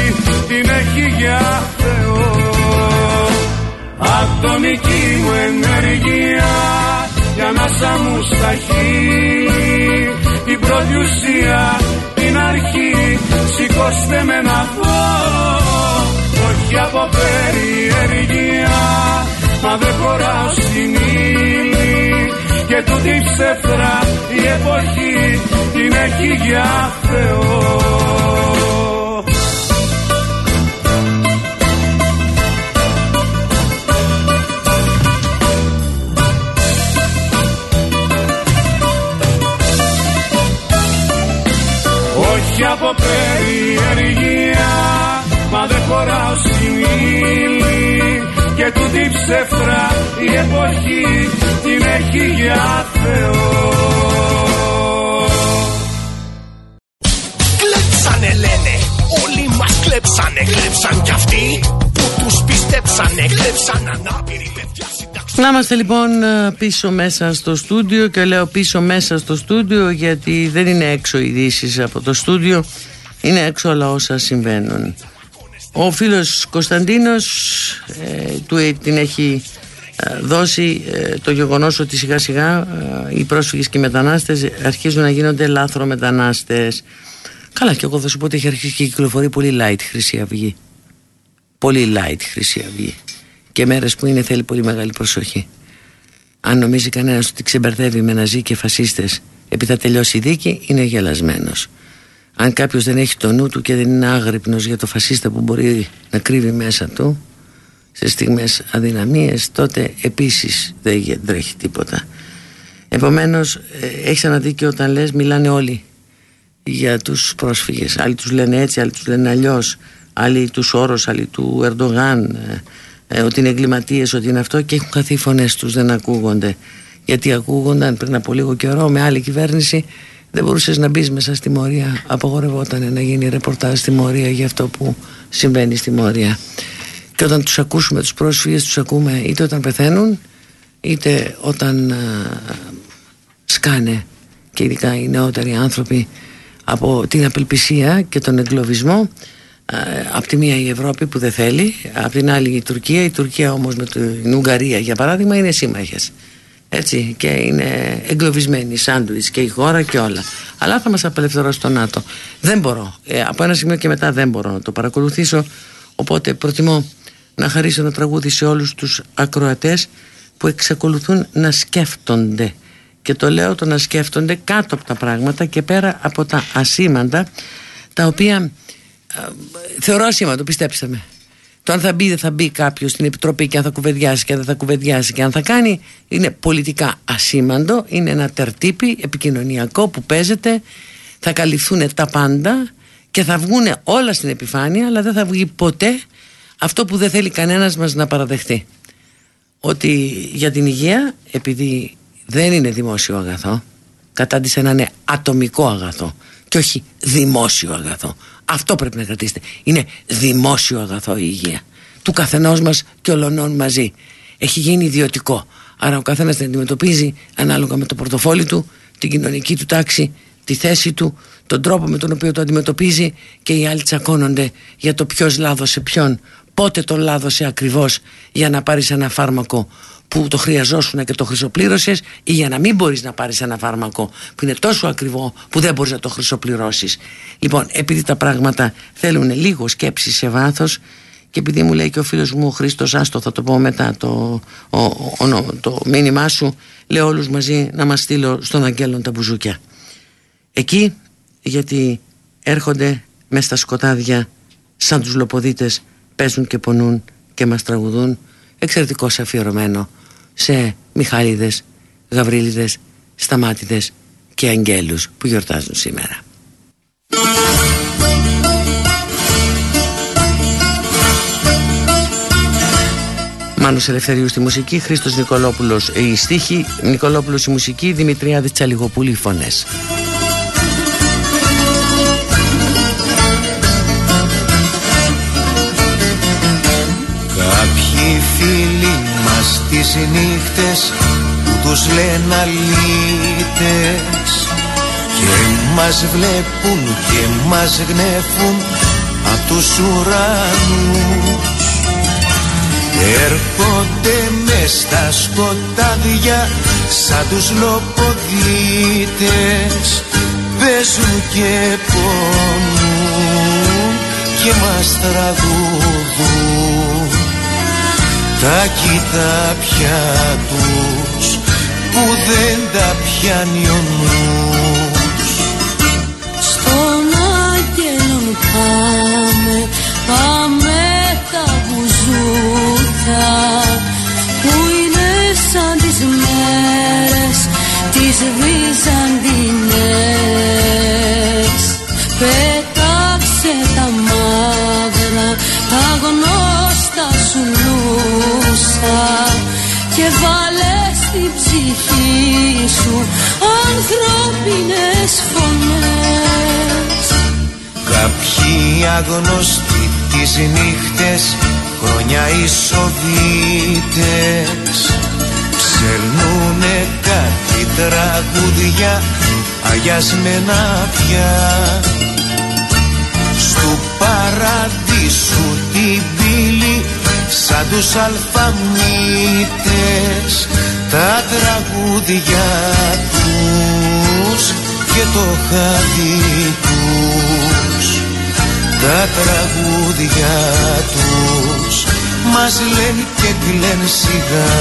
την έχει για Θεό. Ατομική μου ενέργεια για να μου στα χείλη την πρώτη ουσία την αρχή σηκώστε με να δω όχι από περιέργεια μα δεν χωράω στην ύλη. Και τούτη ψεύτρα η εποχή την έχει για Θεό όχι από περιεργία μα δεν χωράω στην ύλη και τούτη ψεύτρα η εποχή την έχει για Θεό. Κλέψανε λένε, όλοι μας κλέψανε, κλέψαν κι αυτοί που τους πιστέψανε, κλέψαν ανάπηροι παιδιά να είμαστε λοιπόν ε, πίσω μέσα στο στούντιο και λέω πίσω μέσα στο στούντιο γιατί δεν είναι έξω ειδήσεις από το στούντιο, είναι έξω όλα όσα συμβαίνουν. Ο φίλος Κωνσταντίνος ε, του την έχει ε, δώσει το γεγονός ότι σιγά σιγά οι πρόσφυγες και οι μετανάστες αρχίζουν να γίνονται λάθρο μετανάστες. Καλά και εγώ θα σου πω ότι έχει αρχίσει και κυκλοφορεί πολύ light Χρυσή Αυγή. Πολύ light Χρυσή Αυγή και μέρες που είναι θέλει πολύ μεγάλη προσοχή. Αν νομίζει κανένας ότι ξεμπερδεύει με ναζί και φασίστες επειδή θα τελειώσει η δίκη, είναι γελασμένος. Αν κάποιος δεν έχει το νου του και δεν είναι άγρυπνος για το φασίστα που μπορεί να κρύβει μέσα του σε στιγμές αδυναμίες, τότε επίσης δεν τρέχει τίποτα. Επομένως, ε, έχεις ένα δίκιο όταν λες μιλάνε όλοι για τους πρόσφυγες. Άλλοι τους λένε έτσι, άλλοι τους λένε αλλιώς. Άλλοι τους Σόρος, άλλοι του Ερντογάν, ε, ε, ότι είναι εγκληματίες, ότι είναι αυτό και έχουν χαθεί οι φωνές τους, δεν ακούγονται. Γιατί ακούγονταν πριν από λίγο καιρό με άλλη κυβέρνηση, δεν μπορούσες να μπεις μέσα στη Μόρια. Απογορευόταν να γίνει ρεπορτάζ στη Μόρια για αυτό που συμβαίνει στη Μόρια. Και όταν τους ακούσουμε τους πρόσφυγες, τους ακούμε είτε όταν πεθαίνουν, είτε όταν α, σκάνε και ειδικά οι νεότεροι άνθρωποι από την απελπισία και τον εγκλωβισμό από τη μία η Ευρώπη που δεν θέλει, από την άλλη η Τουρκία. Η Τουρκία όμως με την Ουγγαρία για παράδειγμα είναι σύμμαχες. Έτσι και είναι εγκλωβισμένη, σάντουιτς και η χώρα και όλα. Αλλά θα μας απελευθερώσει το ΝΑΤΟ. Δεν μπορώ. Ε, από ένα σημείο και μετά δεν μπορώ να το παρακολουθήσω. Οπότε προτιμώ να χαρίσω ένα τραγούδι σε όλους τους ακροατές που εξακολουθούν να σκέφτονται. Και το λέω το να σκέφτονται κάτω από τα πράγματα και πέρα από τα ασήμαντα τα οποία θεωρώ ασήμαντο, πιστέψτε με. Το αν θα μπει δεν θα μπει κάποιος στην επιτροπή και αν θα κουβεντιάσει και αν δεν θα κουβεντιάσει και αν θα κάνει είναι πολιτικά ασήμαντο. Είναι ένα τερτύπι επικοινωνιακό που παίζεται. Θα καλυφθούν τα πάντα και θα βγουν όλα στην επιφάνεια, αλλά δεν θα βγει ποτέ αυτό που δεν θέλει κανένας μας να παραδεχτεί. Ότι για την υγεία, επειδή δεν είναι δημόσιο αγαθό, κατάντησε να είναι ατομικό αγαθό και όχι δημόσιο αγαθό. Αυτό πρέπει να κρατήσετε. Είναι δημόσιο αγαθό η υγεία. Του καθενός μας και ολονών μαζί. Έχει γίνει ιδιωτικό. Άρα ο καθένας την αντιμετωπίζει ανάλογα με το πορτοφόλι του, την κοινωνική του τάξη, τη θέση του, τον τρόπο με τον οποίο το αντιμετωπίζει και οι άλλοι τσακώνονται για το ποιος λάδωσε ποιον, πότε τον λάδωσε ακριβώς για να πάρει ένα φάρμακο που το χρειαζόσουν και το χρυσοπλήρωσες ή για να μην μπορείς να πάρεις ένα φάρμακο που είναι τόσο ακριβό που δεν μπορείς να το χρυσοπληρώσεις. Λοιπόν, επειδή τα πράγματα θέλουν λίγο σκέψη σε βάθος και επειδή μου λέει και ο φίλος μου ο Χρήστος, άστο θα το πω μετά το, ο, ο, το μήνυμά σου, λέω όλους μαζί να μας στείλω στον Αγγέλων τα μπουζούκια. εκεί γιατί έρχονται μέσα στα σκοτάδια σαν τους λοποδίτες παίζουν και πονούν και μας τραγουδούν εξαιρετικό αφιερωμένο σε Μιχάλιδες, Γαβρίλιδες, Σταμάτιδες και Αγγέλους που γιορτάζουν σήμερα. Μάνος Ελευθερίου στη μουσική, Χρήστος Νικολόπουλος η στίχη, Νικολόπουλος η μουσική, Δημητριάδης Τσαλιγοπούλη οι φωνές. Κάποιοι φίλοι μας τις νύχτες που τους λένε αλήτες. Και μας βλέπουν και μας γνέφουν απ' τους ουρανούς. Έρχονται μες στα σκοτάδια σαν τους λοποδίτες Παίζουν και πονούν και μας τραγουδούν Τα κοιτάπια τους που δεν τα πιάνει ο νους. Στον άγγελον πάμε, πάμε τα μπουζούκια που είναι σαν τις μέρες τις Βυζαντινές. Πέταξε τα μαύρα τα γνώστα σου λούσα και βάλε στην ψυχή σου ανθρώπινες φωνές. Κάποιοι αγνωστοί τις νύχτες χρόνια οι Σοβίτες ψερνούνε κάτι τραγούδια αγιασμένα πια Στου παραδείσου την πύλη σαν τους αλφαμίτες τα τραγούδια τους και το χάδι τους. Τα τραγούδια τους μας λένε και κλαίνε σιγά.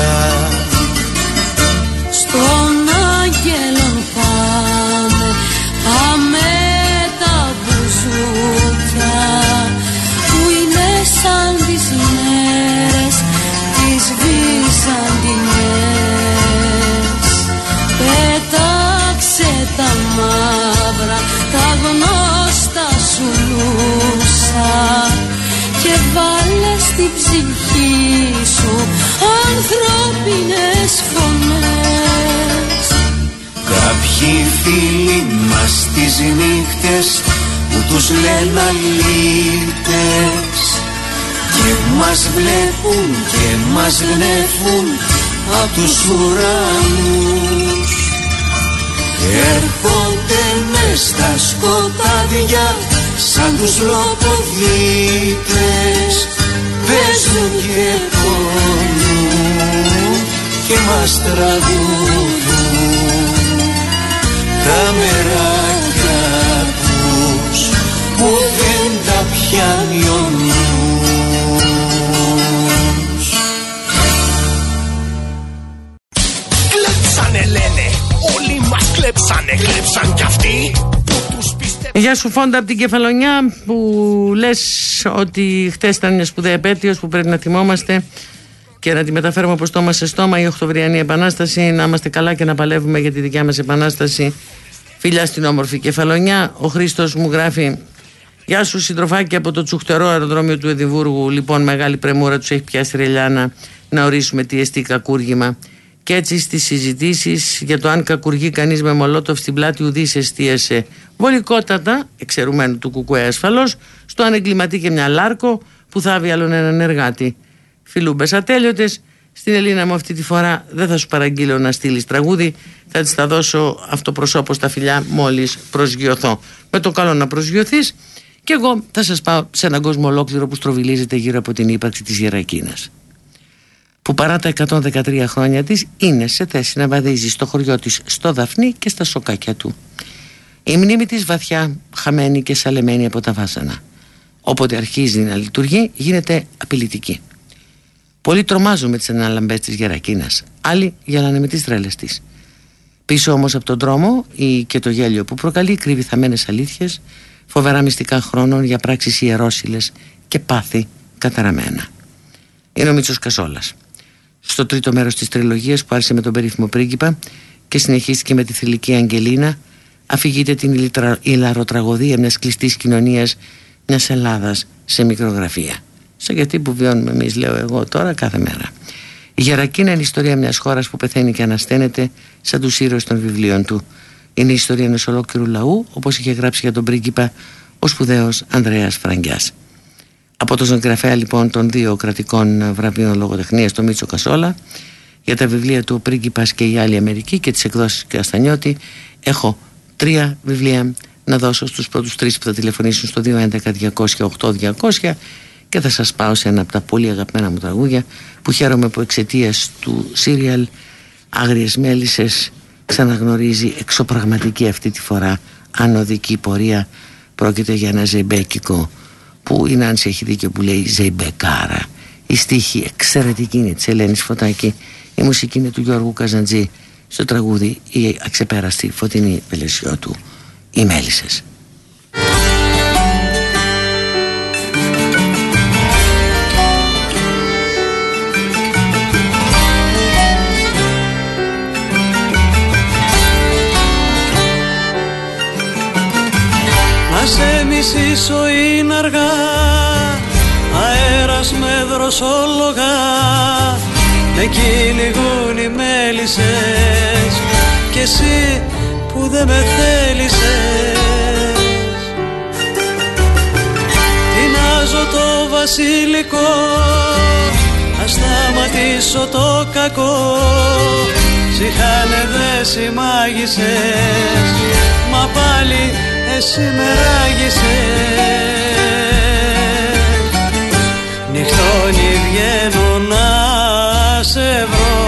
Στον άγγελον πάμε, πάμε λούσα και βάλε στην ψυχή σου ανθρώπινες φωνές. Κάποιοι φίλοι μας τις νύχτες που τους λένε αλήτες. Και μας βλέπουν και μας γνέφουν απ' τους ουρανούς. Έρχονται μες στα σκοτάδια σαν τους λοποδίτες παίζουν και πονούν και μας τραγουδούν τα μεράκια τους που δεν τα πιάνει ο νους. Κλέψανε λένε, όλοι μας κλέψανε, κλέψαν κι αυτοί που τους πιστεύουν. Γεια σου Φόντα από την Κεφαλονιά που λες ότι χτες ήταν μια σπουδαία επέτειος που πρέπει να θυμόμαστε και να τη μεταφέρουμε από στόμα σε στόμα η Οκτωβριανή Επανάσταση να είμαστε καλά και να παλεύουμε για τη δικιά μας Επανάσταση. Φιλιά στην όμορφη Κεφαλονιά. Ο Χρήστος μου γράφει Γεια σου συντροφάκι από το τσουχτερό αεροδρόμιο του Εδιμβούργου. Λοιπόν μεγάλη πρεμούρα τους έχει πιάσει ρελιάνα Να ορίσουμε τι εστί κακούργημα και έτσι στις συζητήσεις για το αν κακουργεί κανείς με μολότοφ στην πλάτη ουδής εστίασε βολικότατα, εξαιρουμένου του κουκουέ ασφαλώς, στο αν εγκληματεί και μια λάρκο που θα άβει άλλον έναν εργάτη. Φιλούμπες ατέλειωτες, στην Ελίνα μου αυτή τη φορά δεν θα σου παραγγείλω να στείλεις τραγούδι, θα της τα δώσω αυτοπροσώπω στα φιλιά μόλις προσγειωθώ. Με το καλό να προσγειωθείς και εγώ θα σας πάω σε έναν κόσμο ολόκληρο που στροβιλίζεται γύρω από την ύπαρξη της Γερακίνας που παρά τα 113 χρόνια της είναι σε θέση να βαδίζει στο χωριό της στο Δαφνί και στα σοκάκια του. Η μνήμη της βαθιά χαμένη και σαλεμένη από τα βάσανα. Όποτε αρχίζει να λειτουργεί γίνεται απειλητική. Πολλοί τρομάζουν με τις αναλαμπές της Γερακίνας, άλλοι γελάνε με τις τρέλες της. Πίσω όμως από τον δρόμο ή και το γέλιο που προκαλεί κρύβει θαμένες αλήθειες, φοβερά μυστικά χρόνων για πράξεις ιερόσιλες και πάθη καταραμένα. Είναι ο Μίτσος Κασόλας. Στο τρίτο μέρος της τριλογίας που άρχισε με τον περίφημο πρίγκιπα και συνεχίστηκε με τη θηλυκή Αγγελίνα αφηγείται την ηλαροτραγωδία μιας κλειστής κοινωνίας μιας Ελλάδας σε μικρογραφία. Σε γιατί που βιώνουμε εμείς λέω εγώ τώρα κάθε μέρα. Η Γερακίνα είναι η ιστορία μιας χώρας που πεθαίνει και ανασταίνεται σαν τους ήρωες των βιβλίων του. Είναι η ιστορία ενός ολόκληρου λαού όπως είχε γράψει για τον πρίγκιπα ο σπουδαίος Ανδρέας Φραγκιάς. Από τον συγγραφέα λοιπόν των δύο κρατικών βραβείων λογοτεχνίας, τον Μίτσο Κασόλα, για τα βιβλία του «Ο πρίγκιπας και η άλλη Αμερική» και τις εκδόσεις Καστανιώτη, έχω τρία βιβλία να δώσω στους πρώτους τρεις που θα τηλεφωνήσουν στο 211-200-8200 και θα σας πάω σε ένα από τα πολύ αγαπημένα μου τραγούδια που χαίρομαι που εξαιτίας του σύριαλ Άγριες Μέλισσες ξαναγνωρίζει εξωπραγματική αυτή τη φορά ανωδική πορεία. Πρόκειται για ένα ζεϊμπέκικο που η Νάνση έχει δίκιο που λέει ζεϊμπεκάρα η στίχη εξαιρετική είναι της Ελένης Φωτάκη η μουσική είναι του Γιώργου Καζαντζή. Στο τραγούδι η αξεπέραστη φωτεινή του οι Μέλισσες σε μισήσω είναι αργά. Αέρας με δροσόλογα. Με κυνηγούν οι μέλισσες. Κι εσύ που δεν με θέλησες. Τεινάζω το βασιλικό Να σταματήσω το κακό. Ψυχάνε δε συμμάγησες. Μα πάλι εσύ με ράγισες Νυχτώνει βγαίνω να σε βρω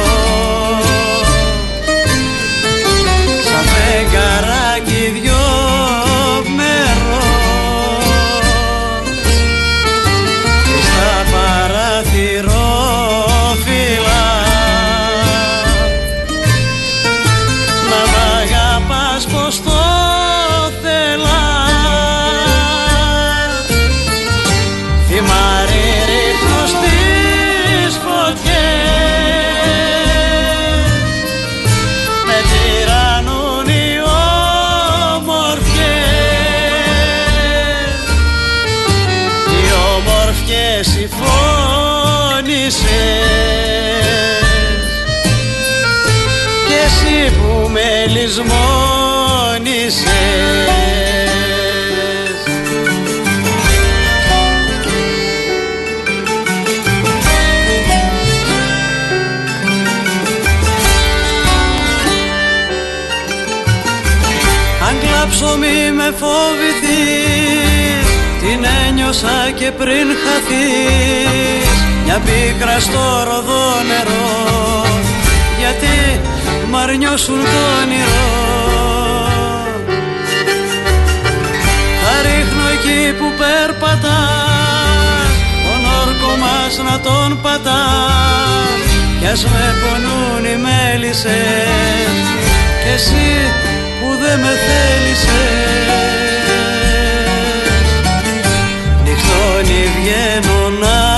λησμόνησες. Αν κλάψω μη με φοβηθείς Την ένιωσα και πριν χαθείς. Μια πίκρα στο ροδό νερό Γιατί μ' αρνιώσουν το όνειρο Θα ρίχνω εκεί που περπατάς τον όρκο μας να τον πατάς. Κι ας με πονούν οι μέλισσες κι εσύ που δεν με θέλησες. Νυχτώνει βγαίνω να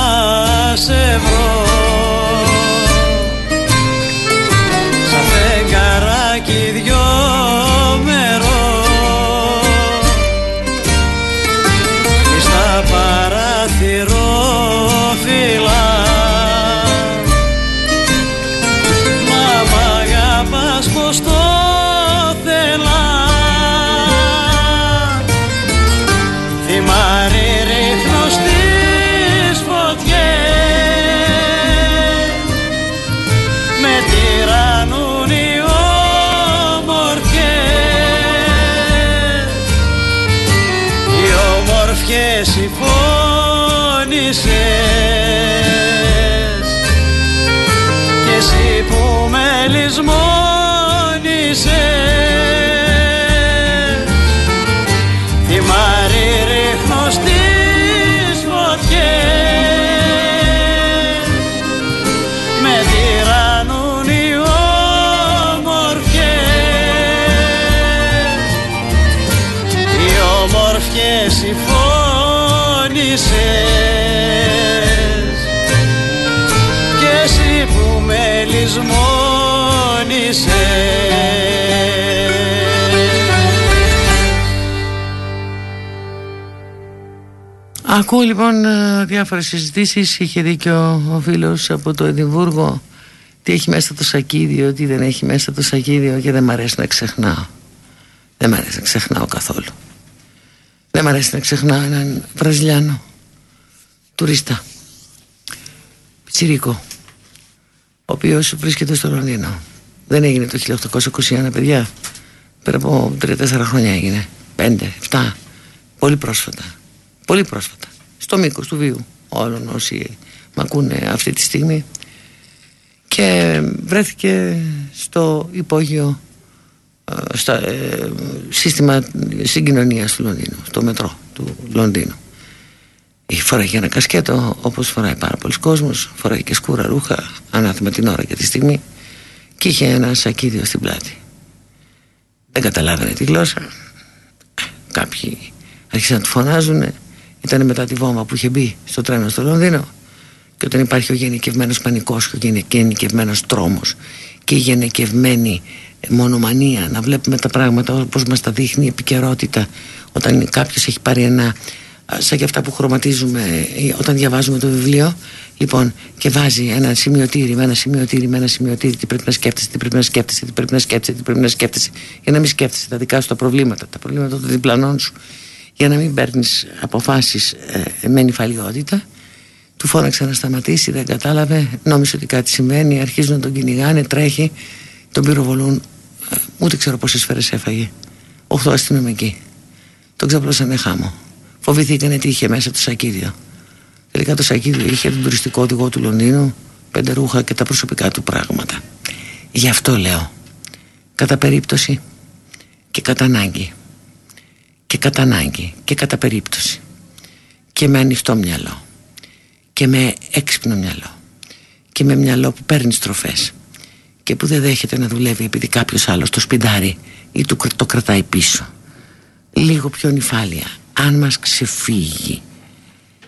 Ακούω λοιπόν ε, διάφορες συζητήσεις. Είχε δίκιο ο φίλος από το Εδιμβούργο. Τι έχει μέσα το σακίδιο Τι δεν έχει μέσα το σακίδιο Και δεν μ' αρέσει να ξεχνάω. Δεν μ' αρέσει να ξεχνάω καθόλου. Δεν μ' αρέσει να ξεχνάω έναν Βραζιλιάνο Τουρίστα. Τσιρίκο Ο οποίος βρίσκεται στο Λονδίνο. Δεν έγινε το 1821 παιδιά. Πέρα από 3-4 χρόνια έγινε. 5, 7 Πολύ πρόσφατα. Πολύ πρόσφατα. Στο μήκος του βίου όλων όσοι με ακούνε αυτή τη στιγμή και βρέθηκε στο υπόγειο ε, στα, ε, σύστημα συγκοινωνίας του Λονδίνου, στο μετρό του Λονδίνου. Φοράει και ένα κασκέτο όπως φοράει πάρα πολλοί κόσμος, φοράει και σκούρα ρούχα, ανάθεμα την ώρα και τη στιγμή και είχε ένα σακίδιο στην πλάτη. Δεν καταλάβαινε τη γλώσσα. Κάποιοι άρχισαν να του φωνάζουν ήταν μετά τη βόμβα που είχε μπει στο τρένο στο Λονδίνο. Και όταν υπάρχει ο γενικευμένος πανικός και ο γενικευμένος τρόμος και η γενικευμένη μονομανία να βλέπουμε τα πράγματα όπως μας τα δείχνει η επικαιρότητα όταν κάποιος έχει πάρει ένα σαν και αυτά που χρωματίζουμε ε, όταν διαβάζουμε το βιβλίο λοιπόν και βάζει ένα σημειωτήρι με ένα σημειωτήρι με ένα σημειωτήρι τι πρέπει να σκέφτεσαι, τι πρέπει να σκέφτεσαι, τι πρέπει να σκέφτεσαι, τι πρέπει να σκέφτεσαι για να μην σκέφτεσαι τα δικά σου τα προβλήματα. Τα προβλήματα των διπλανών σου για να μην παίρνεις αποφάσεις ε, με νυφαλιότητα του φώναξε να σταματήσει, δεν κατάλαβε. Νόμιζε ότι κάτι συμβαίνει, αρχίζουν να τον κυνηγάνε τρέχει, τον πυροβολούν. Ε, ούτε ξέρω πόσες σφαίρες έφαγε. Οχτώ αστυνομικοί. Τον ξαπλώσανε χάμο φοβηθήκανε τι είχε μέσα το σακίδιο. Τελικά το σακίδιο είχε τον τουριστικό οδηγό του Λονδίνου πέντε ρούχα και τα προσωπικά του πράγματα. Γι' αυτό λέω. Κατά περίπτωση και κατά ανάγκη και κατά ανάγκη και κατά περίπτωση. Και με ανοιχτό μυαλό. Και με έξυπνο μυαλό. Και με μυαλό που παίρνει στροφές. Και που δεν δέχεται να δουλεύει επειδή κάποιος άλλος το σπιντάρει ή του το κρατάει πίσω. Λίγο πιο νυφάλια. Αν μας ξεφύγει.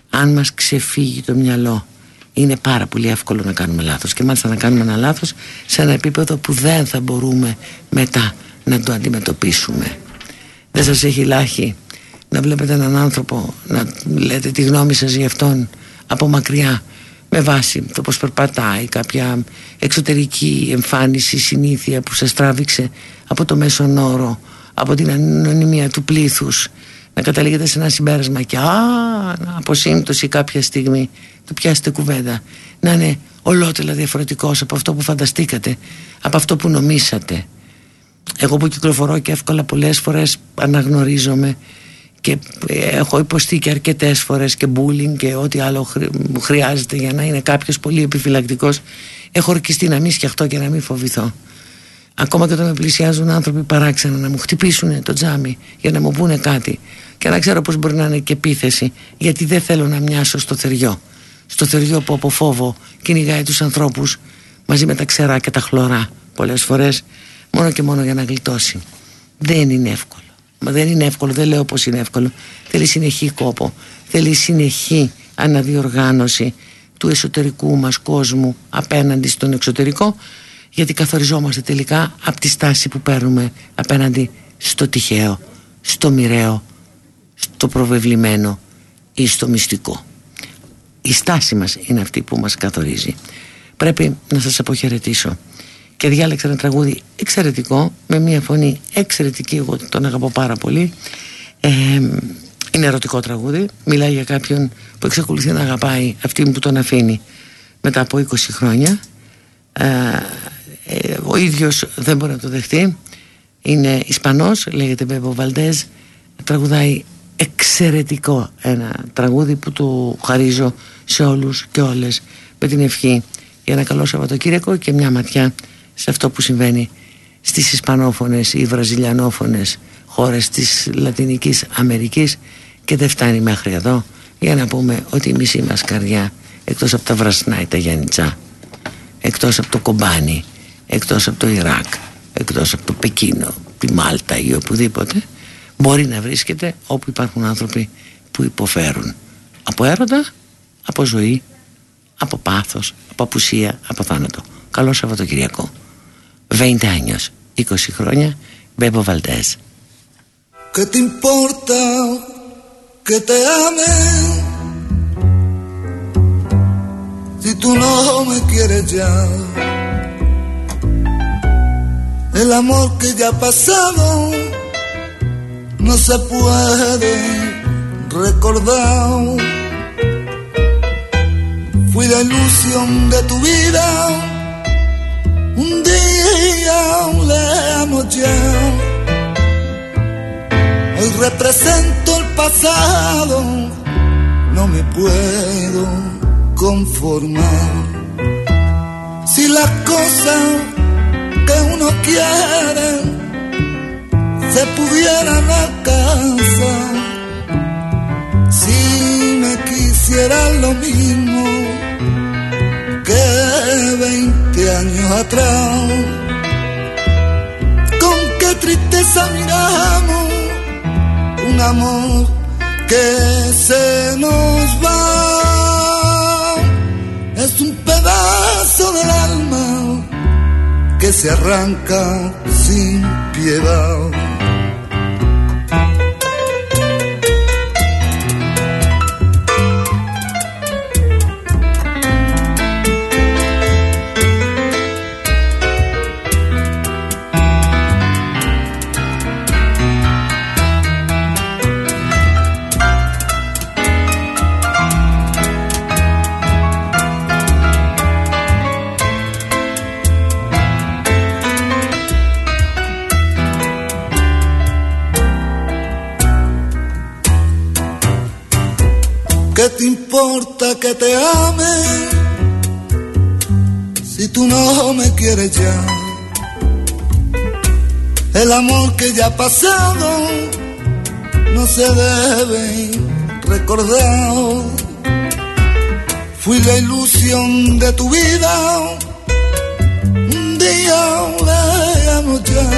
Αν μας ξεφύγει το μυαλό. Είναι πάρα πολύ εύκολο να κάνουμε λάθος. Και μάλιστα να κάνουμε ένα λάθος σε ένα επίπεδο που δεν θα μπορούμε μετά να το αντιμετωπίσουμε δεν σας έχει λάχει να βλέπετε έναν άνθρωπο να λέτε τη γνώμη σας για αυτόν από μακριά με βάση το πως περπατάει κάποια εξωτερική εμφάνιση συνήθεια που σας τράβηξε από το μέσον όρο από την ανωνυμία του πλήθους να καταλήγετε σε ένα συμπέρασμα και α, από σύμπτωση κάποια στιγμή του πιάσετε κουβέντα να είναι ολότελα διαφορετικός από αυτό που φανταστήκατε από αυτό που νομίσατε εγώ που κυκλοφορώ και εύκολα πολλές φορές αναγνωρίζομαι και έχω υποστεί και αρκετές φορές και bullying και ό,τι άλλο χρειάζεται για να είναι κάποιος πολύ επιφυλακτικός έχω ορκιστεί να μην σκιαχτώ και να μην φοβηθώ. Ακόμα και όταν με πλησιάζουν άνθρωποι παράξενα να μου χτυπήσουν το τζάμι για να μου πούνε κάτι και να ξέρω πως μπορεί να είναι και επίθεση γιατί δεν θέλω να μοιάσω στο θεριό. Στο θεριό που από φόβο κυνηγάει τους ανθρώπους μαζί με τα ξερά και τα χλωρά πολλές φορές μόνο και μόνο για να γλιτώσει. Δεν είναι εύκολο. Μα δεν είναι εύκολο, δεν λέω πως είναι εύκολο. Θέλει συνεχή κόπο. Θέλει συνεχή αναδιοργάνωση του εσωτερικού μας κόσμου απέναντι στον εξωτερικό γιατί καθοριζόμαστε τελικά από τη στάση που παίρνουμε απέναντι στο τυχαίο, στο μοιραίο, στο προβεβλημένο ή στο μυστικό. Η στάση μας είναι αυτή που μας καθορίζει. Πρέπει να σας αποχαιρετήσω και διάλεξα ένα τραγούδι εξαιρετικό με μια φωνή εξαιρετική εγώ τον αγαπώ πάρα πολύ. Ε, είναι ερωτικό τραγούδι μιλάει για κάποιον που εξακολουθεί να αγαπάει αυτή που τον αφήνει μετά από 20 χρόνια. Ε, ε, ο ίδιος δεν μπορεί να το δεχτεί. Είναι Ισπανός λέγεται Μπέμπο Βαλντέζ τραγουδάει εξαιρετικό ένα τραγούδι που του χαρίζω σε όλους και όλες με την ευχή για ένα καλό Σαββατοκύριακο και μια ματιά σε αυτό που συμβαίνει στις Ισπανόφωνες ή Βραζιλιανόφωνες χώρες της Λατινικής Αμερικής. Και δεν φτάνει μέχρι εδώ για να πούμε ότι η μισή μας καρδιά εκτός από τα Βρασνά ή τα Γιάννητσά εκτός από το Κομπάνι εκτός από το Ιράκ εκτός από το Πεκίνο, τη Μάλτα ή οπουδήποτε μπορεί να βρίσκεται όπου υπάρχουν άνθρωποι που υποφέρουν. Από έρωτα, από ζωή από πάθος, από απουσία, από θάνατο. Καλό Σαββατοκυριακό 20 años, 20 χρόνια Μπέμπο Βαλτές ¿Qué te importa que te ame? Si tú no me quieres ya El amor que ya ha pasado no se puede recordar. Fui la ilusión de tu vida, un día leamos ya. Hoy represento el pasado, no me puedo conformar. Si las cosas que uno quiere se pudieran alcanzar. Si me quisiera lo mismo que 20 años atrás. Con qué tristeza miramos un amor que se nos va. Es un pedazo del alma que se arranca sin piedad. Que te ame si tú no me quieres ya? El amor que ya ha pasado no se debe recordar. Fui la ilusión de tu vida, un día veamos ya.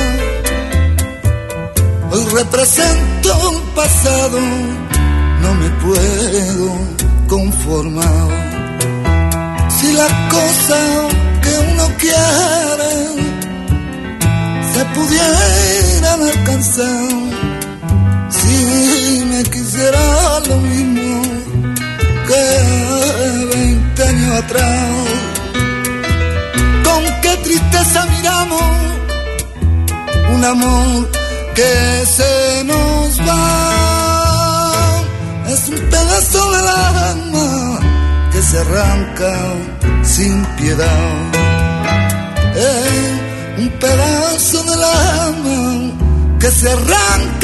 Hoy represento un pasado, no me puedo conformado. Si las cosas que uno quiere se pudieran alcanzar, si me quisiera lo mismo que 20 años atrás, con qué tristeza miramos un amor que se nos va es un pedazo del alma que se arranca sin piedad. Un pedazo del alma que se arranca